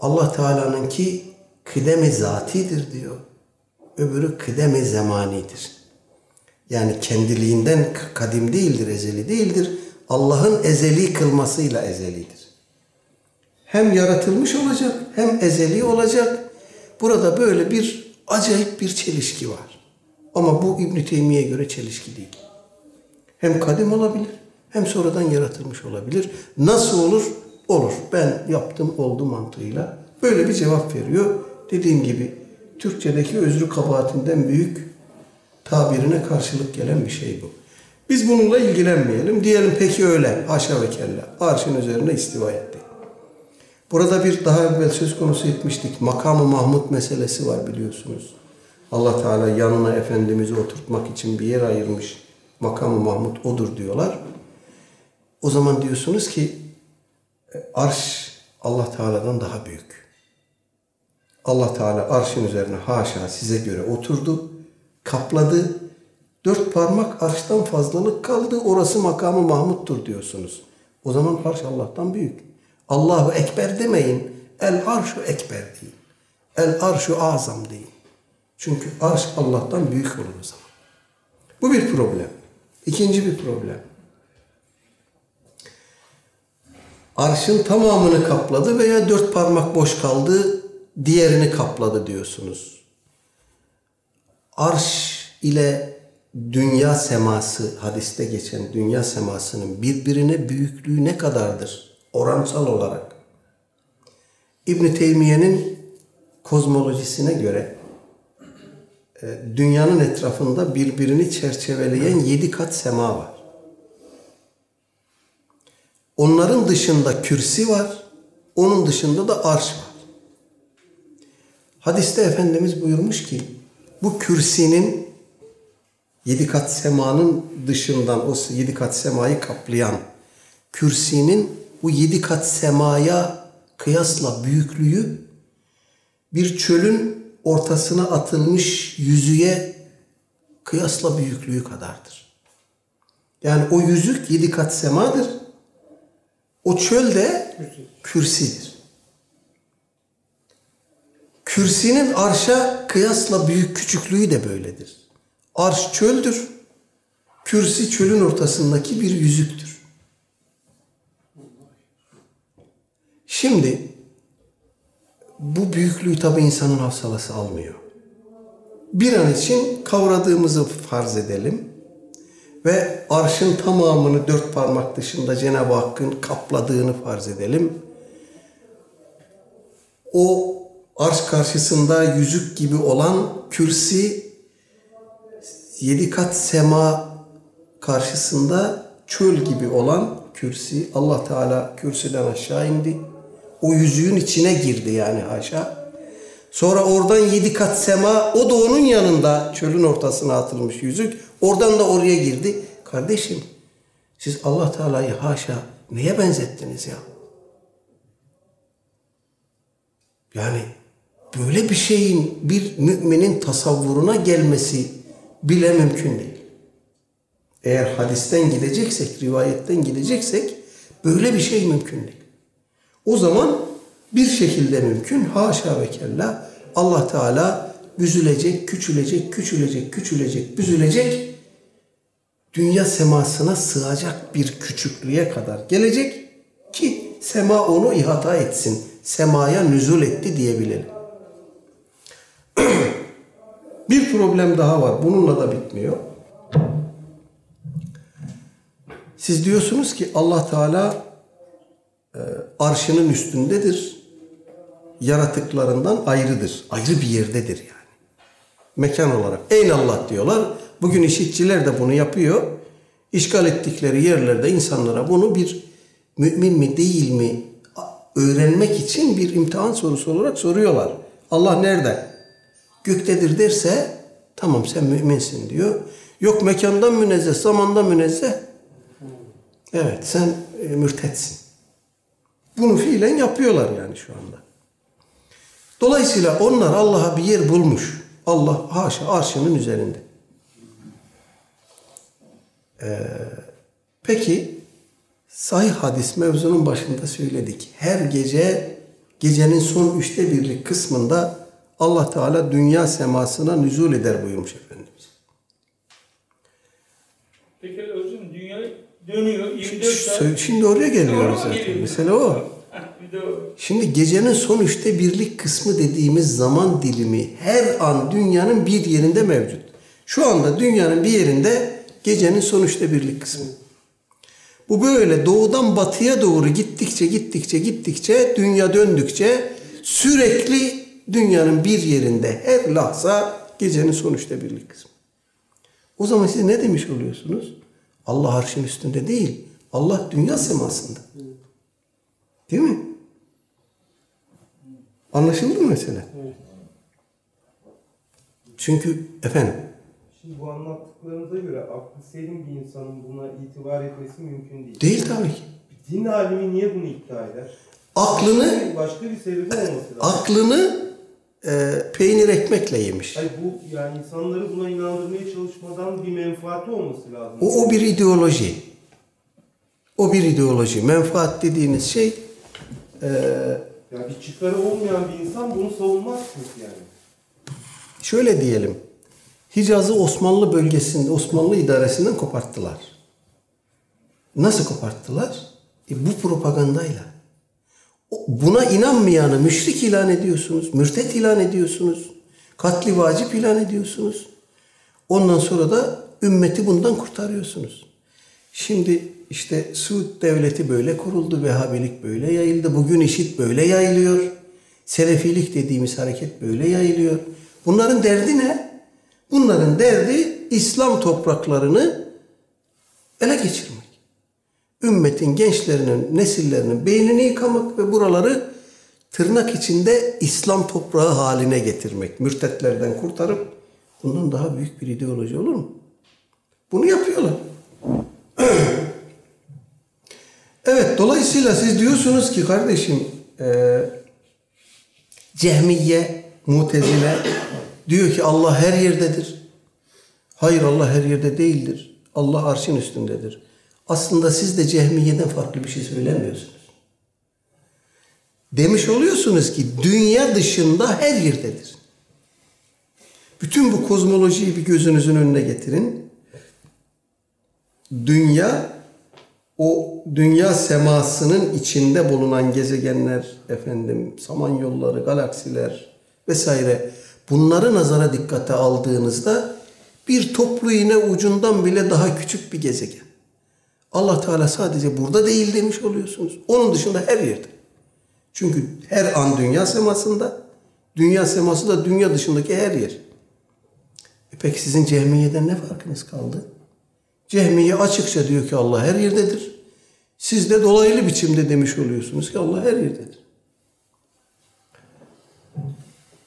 Allah Teala'nınki kıdemi zatidir diyor. Öbürü kıdemi zamanidir. Yani kendiliğinden kadim değildir, ezeli değildir. Allah'ın ezeli kılmasıyla ezelidir. Hem yaratılmış olacak hem ezeli olacak. Burada böyle bir acayip bir çelişki var. Ama bu İbn Teymiye'ye göre çelişki değil. Hem kadim olabilir hem sonradan yaratılmış olabilir. Nasıl olur? Olur. Ben yaptım oldu mantığıyla böyle bir cevap veriyor. Dediğim gibi Türkçedeki özrü kabahatinden büyük tabirine karşılık gelen bir şey bu. Biz bununla ilgilenmeyelim. Diyelim peki öyle. Haşa ve kella. Arşın üzerine istiva etti. Burada bir daha evvel söz konusu etmiştik. Makamı Mahmud meselesi var biliyorsunuz. Allah Teala yanına Efendimiz'i oturtmak için bir yer ayırmış. Makamı Mahmud odur diyorlar. O zaman diyorsunuz ki arş Allah Teala'dan daha büyük. Allah Teala arşın üzerine haşa size göre oturdu, kapladı. Dört parmak arştan fazlalık kaldı. Orası makamı Mahmud'dur diyorsunuz. O zaman arş Allah'tan büyük. Allahu Ekber demeyin. El arşu ekber deyin. El arşu azam deyin. Çünkü arş Allah'tan büyük olur o zaman. Bu bir problem. İkinci bir problem. Arşın tamamını kapladı veya dört parmak boş kaldı, diğerini kapladı diyorsunuz. Arş ile dünya seması, hadiste geçen dünya semasının birbirine büyüklüğü ne kadardır oransal olarak? İbn Teymiye'nin kozmolojisine göre e, dünyanın etrafında birbirini çerçeveleyen yedi kat sema var. Onların dışında kürsi var, onun dışında da arş var. Hadiste Efendimiz buyurmuş ki bu kürsinin yedi kat semanın dışından o yedi kat semayı kaplayan kürsinin bu yedi kat semaya kıyasla büyüklüğü bir çölün ortasına atılmış yüzüğe kıyasla büyüklüğü kadardır. Yani o yüzük yedi kat semadır. O çöl de kürsidir. Kürsinin arşa kıyasla büyük küçüklüğü de böyledir. Arş çöldür. Kürsi çölün ortasındaki bir yüzüktür. Şimdi bu büyüklüğü tabi insanın hafsalası almıyor. Bir an için kavradığımızı farz edelim ve arşın tamamını dört parmak dışında Cenab-ı Hakk'ın kapladığını farz edelim. O arş karşısında yüzük gibi olan kürsi yedi kat sema karşısında çöl gibi olan kürsi Allah Teala kürsüden aşağı indi. O yüzüğün içine girdi yani haşa. Sonra oradan yedi kat sema o da onun yanında çölün ortasına atılmış yüzük. Oradan da oraya girdi. Kardeşim siz Allah Teala'yı haşa neye benzettiniz ya? Yani böyle bir şeyin bir müminin tasavvuruna gelmesi bile mümkün değil. Eğer hadisten gideceksek, rivayetten gideceksek böyle bir şey mümkün değil. O zaman bir şekilde mümkün. Haşa ve kella Allah Teala büzülecek, küçülecek, küçülecek, küçülecek, büzülecek. Dünya semasına sığacak bir küçüklüğe kadar gelecek ki sema onu ihata etsin. Semaya nüzul etti diyebilelim. <clears throat> bir problem daha var. Bununla da bitmiyor. Siz diyorsunuz ki Allah Teala e, arşının üstündedir. Yaratıklarından ayrıdır. Ayrı bir yerdedir yani. Mekan olarak. Eyn Allah diyorlar. Bugün işitçiler de bunu yapıyor. İşgal ettikleri yerlerde insanlara bunu bir mümin mi değil mi öğrenmek için bir imtihan sorusu olarak soruyorlar. Allah nerede? Göktedir derse tamam sen müminsin diyor. Yok mekandan münezzeh, zamandan münezzeh. Evet sen e, mürtetsin. Bunu fiilen yapıyorlar yani şu anda. Dolayısıyla onlar Allah'a bir yer bulmuş. Allah haşa arşının üzerinde. Ee, peki sahih hadis mevzunun başında söyledik. Her gece gecenin son üçte birlik kısmında Allah Teala dünya semasına nüzul eder buyurmuş Efendimiz. Peki özüm dünya dönüyor 24 saat. Şimdi oraya geliyoruz zaten. geliyoruz. Mesela <laughs> o. Şimdi gecenin son üçte birlik kısmı dediğimiz zaman dilimi her an dünyanın bir yerinde mevcut. Şu anda dünyanın bir yerinde gecenin son üçte birlik kısmı. Bu böyle doğudan batıya doğru gittikçe gittikçe gittikçe dünya döndükçe sürekli dünyanın bir yerinde her lahza gecenin son üçte birlik kısmı. O zaman siz ne demiş oluyorsunuz? Allah arşın üstünde değil. Allah dünya semasında. Değil mi? Anlaşıldı mı mesele? Çünkü efendim Şimdi bu anlattıklarınıza göre aklı selim bir insanın buna itibar etmesi mümkün değil. değil tabii ki. Din alimi niye bunu iddia eder? Aklını Başka bir sebebi olması lazım. aklını e, peynir ekmekle yemiş. Hayır bu yani insanları buna inandırmaya çalışmadan bir menfaati olması lazım. O, o bir ideoloji. O bir ideoloji. Menfaat dediğiniz şey e, Ya bir çıkarı olmayan bir insan bunu savunmaz çünkü yani. şöyle diyelim. Hicaz'ı Osmanlı bölgesinde, Osmanlı idaresinden koparttılar. Nasıl koparttılar? E, bu propagandayla. Buna inanmayanı müşrik ilan ediyorsunuz, mürtet ilan ediyorsunuz, katli vacip ilan ediyorsunuz. Ondan sonra da Ümmeti bundan kurtarıyorsunuz. Şimdi işte Suud devleti böyle kuruldu, Vehhabilik böyle yayıldı. Bugün işit böyle yayılıyor. Selefilik dediğimiz hareket böyle yayılıyor. Bunların derdi ne? Bunların derdi İslam topraklarını ele geçirmek. Ümmetin gençlerinin, nesillerinin beynini yıkamak ve buraları tırnak içinde İslam toprağı haline getirmek. Mürtetlerden kurtarıp bundan daha büyük bir ideoloji olur mu? Bunu yapıyorlar. <clears throat> evet, dolayısıyla siz diyorsunuz ki kardeşim e, Cehmiye, Mutezile diyor ki Allah her yerdedir. Hayır Allah her yerde değildir. Allah arşın üstündedir. Aslında siz de Cehmiye'den farklı bir şey söylemiyorsunuz. Demiş oluyorsunuz ki dünya dışında her yerdedir. Bütün bu kozmolojiyi bir gözünüzün önüne getirin. Dünya o dünya semasının içinde bulunan gezegenler, efendim, samanyolları, galaksiler vesaire bunları nazara dikkate aldığınızda bir toplu iğne ucundan bile daha küçük bir gezegen. Allah Teala sadece burada değil demiş oluyorsunuz. Onun dışında her yerde. Çünkü her an dünya semasında, dünya seması da dünya dışındaki her yer. E peki sizin Cehmiye'den ne farkınız kaldı? Cehmiye açıkça diyor ki Allah her yerdedir. Siz de dolaylı biçimde demiş oluyorsunuz ki Allah her yerdedir.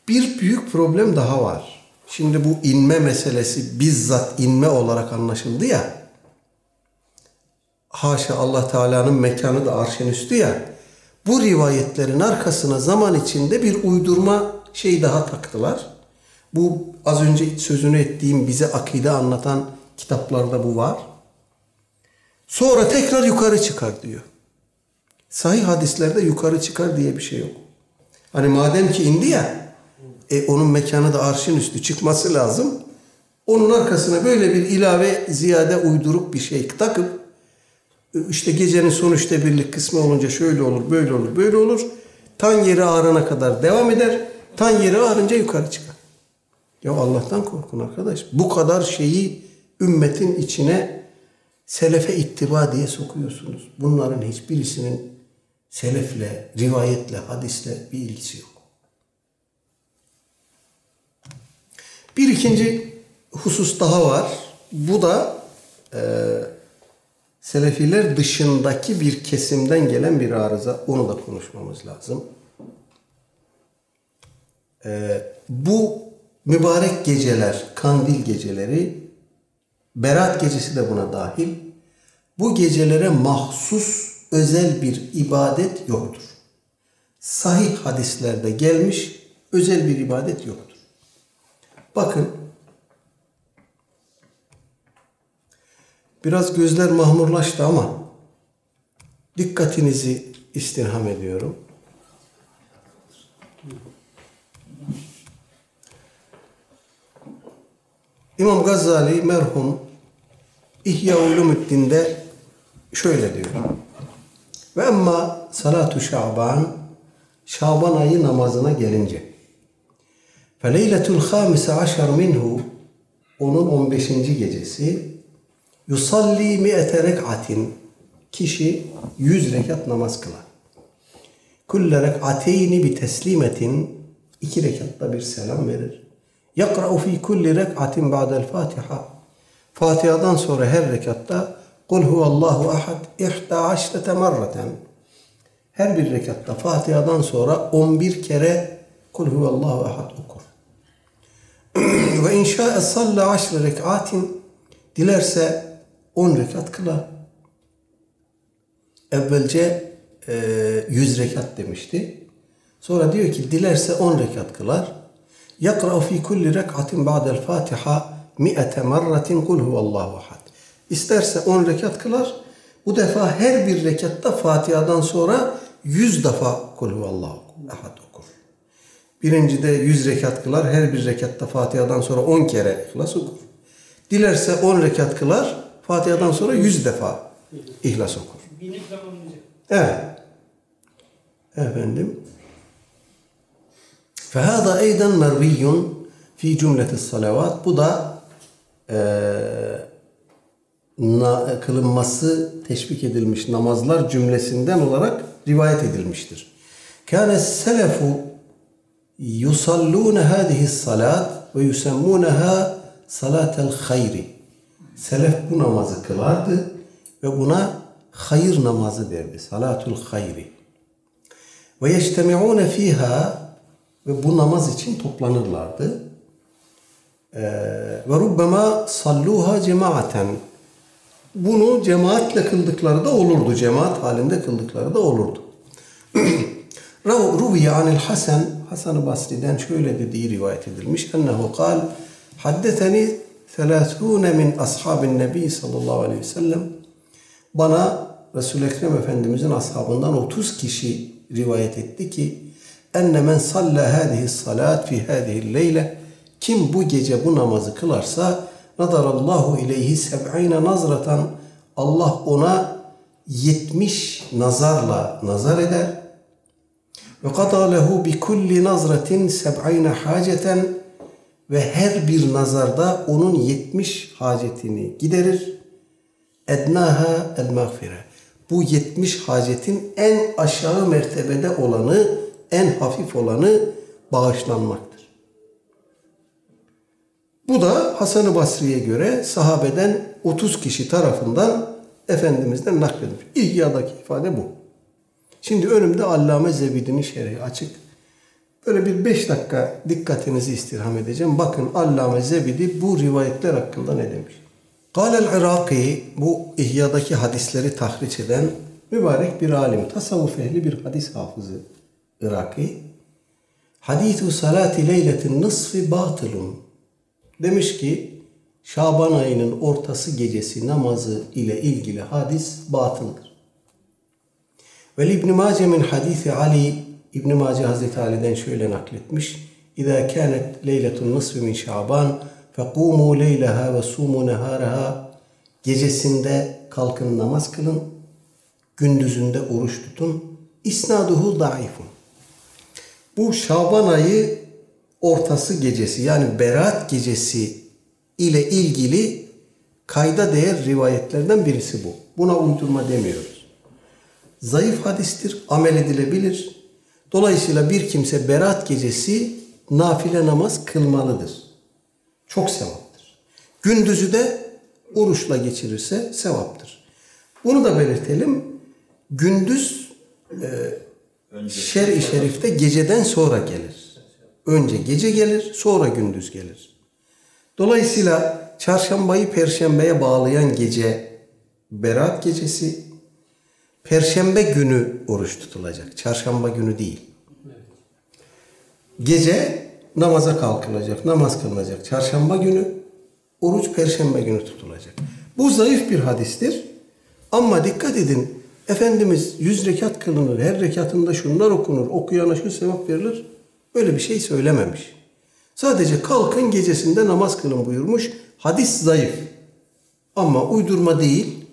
Bir büyük problem daha var. Şimdi bu inme meselesi bizzat inme olarak anlaşıldı ya. Haşa Allah Teala'nın mekanı da arşın üstü ya. Bu rivayetlerin arkasına zaman içinde bir uydurma şey daha taktılar. Bu az önce sözünü ettiğim bize akide anlatan kitaplarda bu var. Sonra tekrar yukarı çıkar diyor. Sahih hadislerde yukarı çıkar diye bir şey yok. Hani madem ki indi ya, e, onun mekanı da arşın üstü çıkması lazım. Onun arkasına böyle bir ilave ziyade uyduruk bir şey takıp işte gecenin son birlik kısmı olunca şöyle olur, böyle olur, böyle olur. Tan yeri ağrına kadar devam eder. Tan yeri ağrınca yukarı çıkar. Ya Allah'tan korkun arkadaş. Bu kadar şeyi ümmetin içine selefe ittiba diye sokuyorsunuz. Bunların hiçbirisinin selefle, rivayetle, hadisle bir ilgisi yok. Bir ikinci husus daha var. Bu da e, Selefiler dışındaki bir kesimden gelen bir arıza. Onu da konuşmamız lazım. Ee, bu mübarek geceler, kandil geceleri, Berat gecesi de buna dahil. Bu gecelere mahsus özel bir ibadet yoktur. Sahih hadislerde gelmiş özel bir ibadet yoktur. Bakın Biraz gözler mahmurlaştı ama dikkatinizi istirham ediyorum. İmam Gazali merhum İhya Ulumuddin'de şöyle diyor. Ve emma salatu şaban Şaban ayı namazına gelince feleyletul hamise aşar minhu onun 15. gecesi Yusalli mi'ete rek'atin. Kişi yüz rekat namaz kılar. Kulle rek'ateyni bi teslimetin. iki rekatta bir selam verir. Yakra'u fi kulli rek'atin ba'del Fatiha. Fatiha'dan sonra her rekatta Kul huvallahu ahad ihda aşrete marraten. Her bir rekatta Fatiha'dan sonra 11 kere Kul huvallahu ahad okur. <clears throat> Ve inşa'e salla aşre rek'atin dilerse 10 rekat kılar. Evvelce e, 100 rekat demişti. Sonra diyor ki dilerse 10 rekat kılar. Yakra'u fi kulli rek'atin ba'del Fatiha mi'ete merratin kul huvallahu ahad. İsterse 10 rekat kılar. Bu defa her bir rekatta Fatiha'dan sonra 100 defa kul huvallahu ahad okur. Birincide 100 rekat kılar. Her bir rekatta Fatiha'dan sonra 10 kere ihlas okur. Dilerse 10 rekat kılar. Fatiha'dan sonra yüz defa ihlas okur. Bini tamamlayacak. Evet. Efendim. فهذا أيضا مروي في جملة الصلوات. Bu da e, na- kılınması teşvik edilmiş namazlar cümlesinden olarak rivayet edilmiştir. Kâne selefu yusallûne hâzihi salat ve yusemmûneha salatel hayri. Selef bu namazı kılardı ve buna hayır namazı derdi. Salatul hayri. Ve yeçtemi'ûne fiha ve bu namaz için toplanırlardı. Ee, ve rubbema salluha cemaaten. Bunu cemaatle kıldıkları da olurdu. Cemaat halinde kıldıkları da olurdu. <clears throat> Ruviye anil Hasan, Hasan-ı Basri'den şöyle dediği rivayet edilmiş. Ennehu kal, haddeteni 30 min ashabin nebi sallallahu aleyhi ve sellem. Bana Resul-i Ekrem Efendimizin ashabından 30 kişi rivayet etti ki enne men salla hadihi salat fi hadihi leyle kim bu gece bu namazı kılarsa nadarallahu ileyhi seb'ine nazratan. Allah ona 70 nazarla nazar eder. Ve qada lehu bi kulli nazratin seb'ine haceten ve her bir nazarda onun 70 hacetini giderir. Ednaha el mağfire. Bu 70 hacetin en aşağı mertebede olanı, en hafif olanı bağışlanmaktır. Bu da Hasan-ı Basri'ye göre sahabeden 30 kişi tarafından Efendimiz'den nakledilmiş. İhya'daki ifade bu. Şimdi önümde Allame Zebidi'nin şerhi açık. Böyle bir beş dakika dikkatinizi istirham edeceğim. Bakın Allame Zebidi bu rivayetler hakkında ne demiş. Kâlel Iraki bu İhya'daki hadisleri tahriç eden mübarek bir alim, tasavvuf ehli bir hadis hafızı Iraki. Hadithu salati leyletin nısfi batılun. Demiş ki Şaban ayının ortası gecesi namazı ile ilgili hadis batıldır. Ve İbn Mace min hadisi Ali İbn Mace Hazreti Ali'den şöyle nakletmiş. İza kanet leyletun nisfi min Şaban fekumu leyleha ve sumu neharaha gecesinde kalkın namaz kılın gündüzünde oruç tutun isnaduhu daifun bu Şaban ayı ortası gecesi yani Berat gecesi ile ilgili kayda değer rivayetlerden birisi bu. Buna uydurma demiyoruz. Zayıf hadistir, amel edilebilir. Dolayısıyla bir kimse Berat gecesi nafile namaz kılmalıdır. Çok sevaptır. Gündüzü de oruçla geçirirse sevaptır. Bunu da belirtelim. Gündüz e, şer-i şerifte geceden sonra gelir. Önce gece gelir, sonra gündüz gelir. Dolayısıyla çarşambayı perşembeye bağlayan gece Berat gecesi, perşembe günü oruç tutulacak. Çarşamba günü değil. Gece namaza kalkılacak, namaz kılınacak. Çarşamba günü, oruç perşembe günü tutulacak. Bu zayıf bir hadistir. Ama dikkat edin, Efendimiz yüz rekat kılınır, her rekatında şunlar okunur, okuyana şu sevap verilir. Böyle bir şey söylememiş. Sadece kalkın gecesinde namaz kılın buyurmuş. Hadis zayıf. Ama uydurma değil.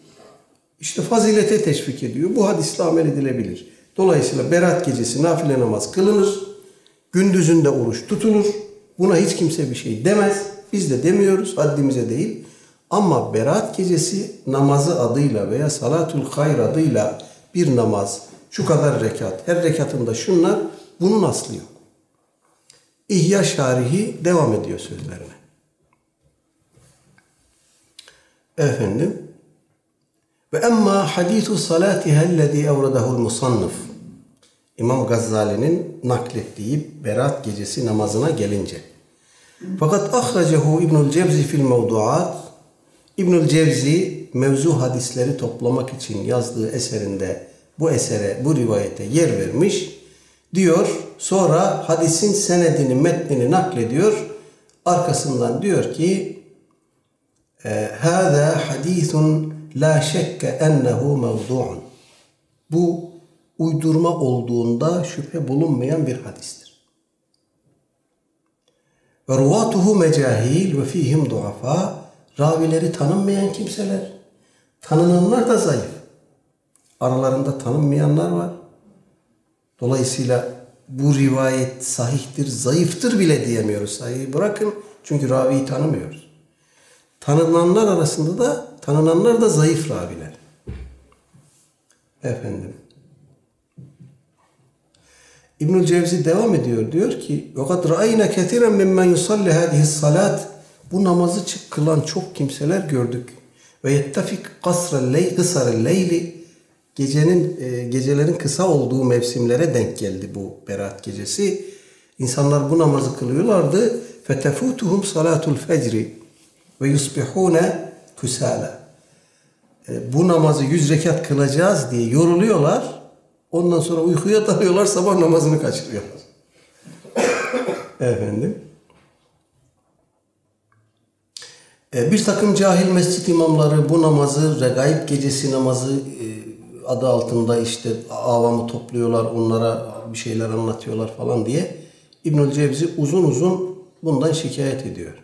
İşte fazilete teşvik ediyor. Bu hadisle amel edilebilir. Dolayısıyla berat gecesi nafile namaz kılınır. Gündüzünde oruç tutulur. Buna hiç kimse bir şey demez. Biz de demiyoruz. Haddimize değil. Ama berat gecesi namazı adıyla veya salatul hayr adıyla bir namaz, şu kadar rekat, her rekatında şunlar, bunun aslı yok. İhya Şarihi devam ediyor sözlerine. Efendim, ve emma hadithu salatiha ellezî evredahul musannif. İmam Gazali'nin naklettiği Berat gecesi namazına gelince. Fakat ahracehu İbnül Cevzi fil mevduat. İbnül Cevzi mevzu hadisleri toplamak için yazdığı eserinde bu esere, bu rivayete yer vermiş. Diyor, sonra hadisin senedini, metnini naklediyor. Arkasından diyor ki, هذا حديث la şekke ennehu mevdu'un. Bu uydurma olduğunda şüphe bulunmayan bir hadistir. Ve ruvatuhu mecahil ve fihim duafa. Ravileri tanınmayan kimseler. Tanınanlar da zayıf. Aralarında tanınmayanlar var. Dolayısıyla bu rivayet sahihtir, zayıftır bile diyemiyoruz. Sahih bırakın çünkü raviyi tanımıyoruz. Tanınanlar arasında da tanınanlar da zayıf raviler. Efendim. İbnül Cevzi devam ediyor. Diyor ki وَقَدْ رَأَيْنَا كَثِيرًا مِمَّنْ يُصَلِّ هَذِهِ الصَّلَاةِ Bu namazı çık kılan çok kimseler gördük. Ve yettefik kasrel ley kısarel leyli gecenin e, gecelerin kısa olduğu mevsimlere denk geldi bu berat gecesi. İnsanlar bu namazı kılıyorlardı. Fetefutuhum salatul fecri ve yusbihune kusala. E, bu namazı yüz rekat kılacağız diye yoruluyorlar. Ondan sonra uykuya dalıyorlar, sabah namazını kaçırıyorlar. <coughs> Efendim. E, bir takım cahil mescit imamları bu namazı, regaib gecesi namazı e, adı altında işte avamı topluyorlar, onlara bir şeyler anlatıyorlar falan diye İbnül Cevzi uzun uzun bundan şikayet ediyor.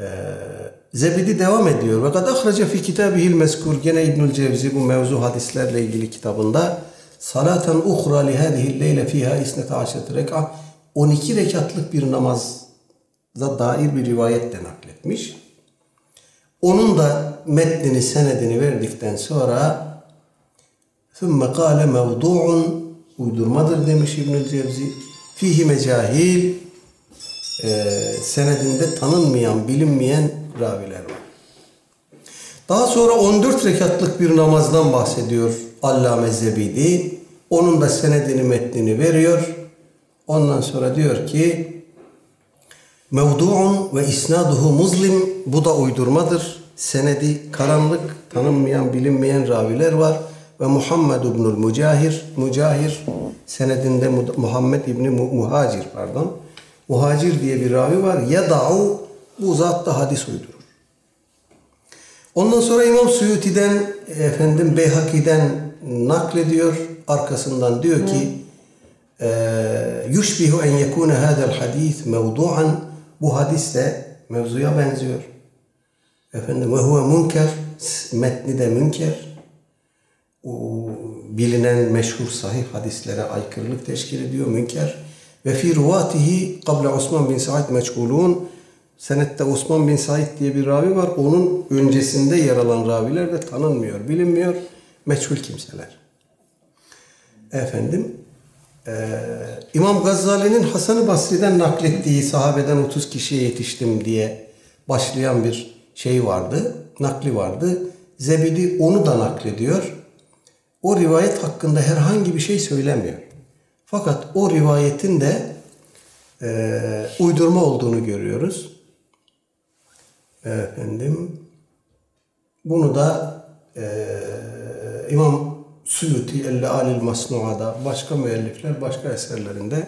Ee, Zebidi devam ediyor. Ve kad ahrece fi kitabihil meskur gene İbnül Cevzi bu mevzu hadislerle ilgili kitabında salaten uhra li hadihi leyle fiha isnete aşret rek'a 12 rekatlık bir namaza dair bir rivayet de nakletmiş. Onun da metnini, senedini verdikten sonra ثُمَّ قَالَ مَوْضُعٌ uydurmadır demiş İbnül Cevzi. Fihi mecahil e, senedinde tanınmayan, bilinmeyen raviler var. Daha sonra 14 rekatlık bir namazdan bahsediyor Allame Zebidi. Onun da senedini, metnini veriyor. Ondan sonra diyor ki Mevdu'un ve isnaduhu muzlim bu da uydurmadır. Senedi karanlık, tanınmayan, bilinmeyen raviler var. Ve Muhammed ibnül Mücahir, Mücahir senedinde Muhammed İbni Muhacir pardon. Muhacir diye bir ravi var. Yada'u bu zat da hadis uydurur. Ondan sonra İmam Suyuti'den efendim Beyhaki'den naklediyor. Arkasından diyor ki yushbihu en yekune hadal hadis mevdu'an bu hadis de mevzuya benziyor. Efendim ve huve münker metni de münker. O bilinen meşhur sahih hadislere aykırılık teşkil ediyor münker. Ve fi ruvatihi qabla Osman bin Said meçhulun senette Osman bin Said diye bir ravi var. Onun öncesinde yer alan raviler de tanınmıyor, bilinmiyor. Meçhul kimseler. Efendim ee, İmam Gazali'nin Hasan-ı Basri'den naklettiği sahabeden 30 kişiye yetiştim diye başlayan bir şey vardı, nakli vardı. Zebidi onu da naklediyor. O rivayet hakkında herhangi bir şey söylemiyor. Fakat o rivayetin de e, uydurma olduğunu görüyoruz. Efendim, bunu da e, İmam Suyuti Elle Alil Masnua'da başka müellifler başka eserlerinde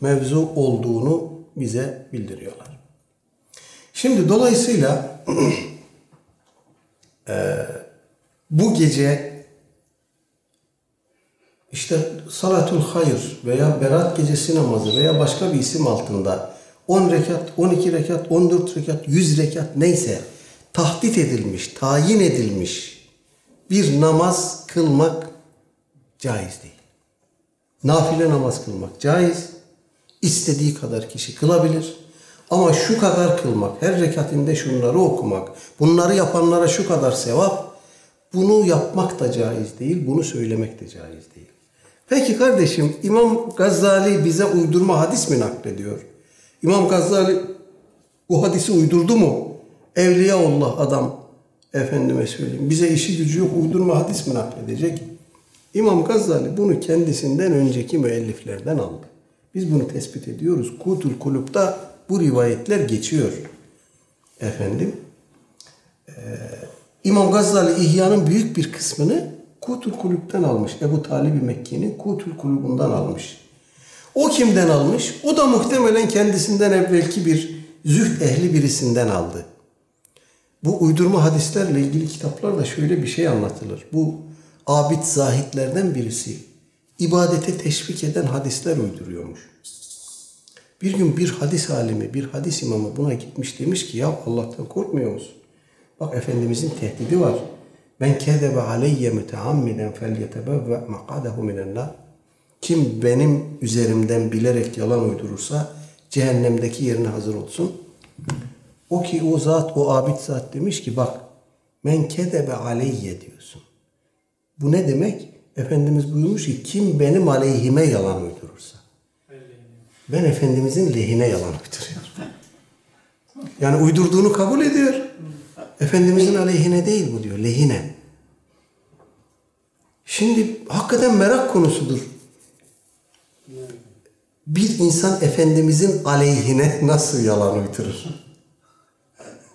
mevzu olduğunu bize bildiriyorlar. Şimdi dolayısıyla <clears throat> e, bu gece işte salatul hayır veya berat gecesi namazı veya başka bir isim altında 10 rekat, 12 rekat, 14 rekat, 100 rekat neyse tahdit edilmiş, tayin edilmiş bir namaz kılmak caiz değil. Nafile namaz kılmak caiz. İstediği kadar kişi kılabilir. Ama şu kadar kılmak, her rekatinde şunları okumak, bunları yapanlara şu kadar sevap, bunu yapmak da caiz değil, bunu söylemek de caiz değil. Peki kardeşim İmam Gazali bize uydurma hadis mi naklediyor? İmam Gazali bu hadisi uydurdu mu? Evliyaullah adam efendime söyleyeyim. Bize işi gücü yok uydurma hadis mi nakledecek? İmam Gazali bunu kendisinden önceki müelliflerden aldı. Biz bunu tespit ediyoruz. Kutul Kulub'da bu rivayetler geçiyor. Efendim. Ee, İmam Gazali İhya'nın büyük bir kısmını Kutul Kulüp'ten almış. Ebu Talib-i Mekke'nin Kutul Kulübü'nden almış. O kimden almış? O da muhtemelen kendisinden evvelki bir zühd ehli birisinden aldı. Bu uydurma hadislerle ilgili kitaplarda şöyle bir şey anlatılır. Bu abid zahitlerden birisi ibadete teşvik eden hadisler uyduruyormuş. Bir gün bir hadis alimi, bir hadis imamı buna gitmiş demiş ki ya Allah'tan korkmuyor musun? Bak Efendimizin tehdidi var. Ben kedebe aleyye müteammiden felyetebevve makadahu minennar. Kim benim üzerimden bilerek yalan uydurursa cehennemdeki yerine hazır olsun. O ki o zat, o abid zat demiş ki bak men kedebe aleyye diyorsun. Bu ne demek? Efendimiz buyurmuş ki kim benim aleyhime yalan uydurursa. Ben Efendimizin lehine yalan uyduruyorum. Yani uydurduğunu kabul ediyor. Efendimizin aleyhine değil bu diyor, lehine. Şimdi hakikaten merak konusudur. Bir insan Efendimizin aleyhine nasıl yalan uydurur?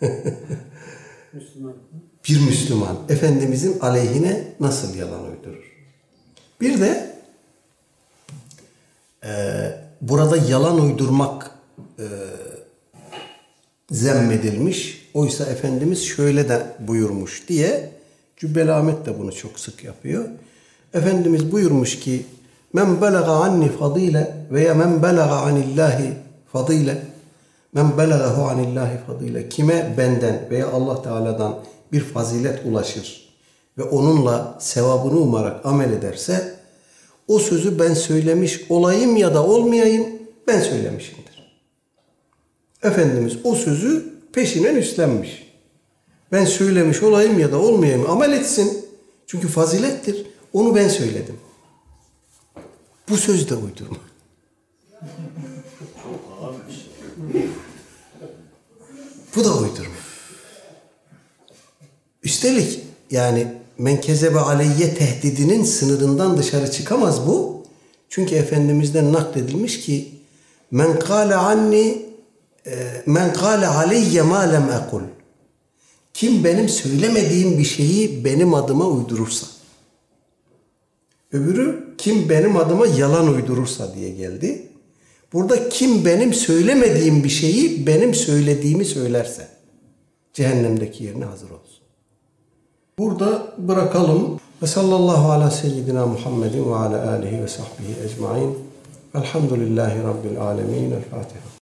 <laughs> Bir Müslüman Efendimizin aleyhine nasıl yalan uydurur? Bir de eee, burada yalan uydurmak eee zemmedilmiş. Oysa Efendimiz şöyle de buyurmuş diye Cübbeli Ahmet de bunu çok sık yapıyor. Efendimiz buyurmuş ki men belaga anni fadile veya men belaga anillahi fadile men belagahu anillahi fadile kime benden veya Allah Teala'dan bir fazilet ulaşır ve onunla sevabını umarak amel ederse o sözü ben söylemiş olayım ya da olmayayım ben söylemişimdir. Efendimiz o sözü peşinen üstlenmiş. Ben söylemiş olayım ya da olmayayım amel etsin. Çünkü fazilettir. Onu ben söyledim. Bu söz de uydurma. Bu da uydurma. Üstelik yani men kezebe aleyye tehdidinin sınırından dışarı çıkamaz bu. Çünkü Efendimiz'den nakledilmiş ki men kâle anni men kâle aleyye ma lem ekul kim benim söylemediğim bir şeyi benim adıma uydurursa. Öbürü kim benim adıma yalan uydurursa diye geldi. Burada kim benim söylemediğim bir şeyi benim söylediğimi söylerse cehennemdeki yerine hazır olsun. Burada bırakalım. Ve sallallahu ala seyyidina Muhammedin ve ala alihi ve sahbihi ecmain. Elhamdülillahi Rabbil alemin. El Fatiha.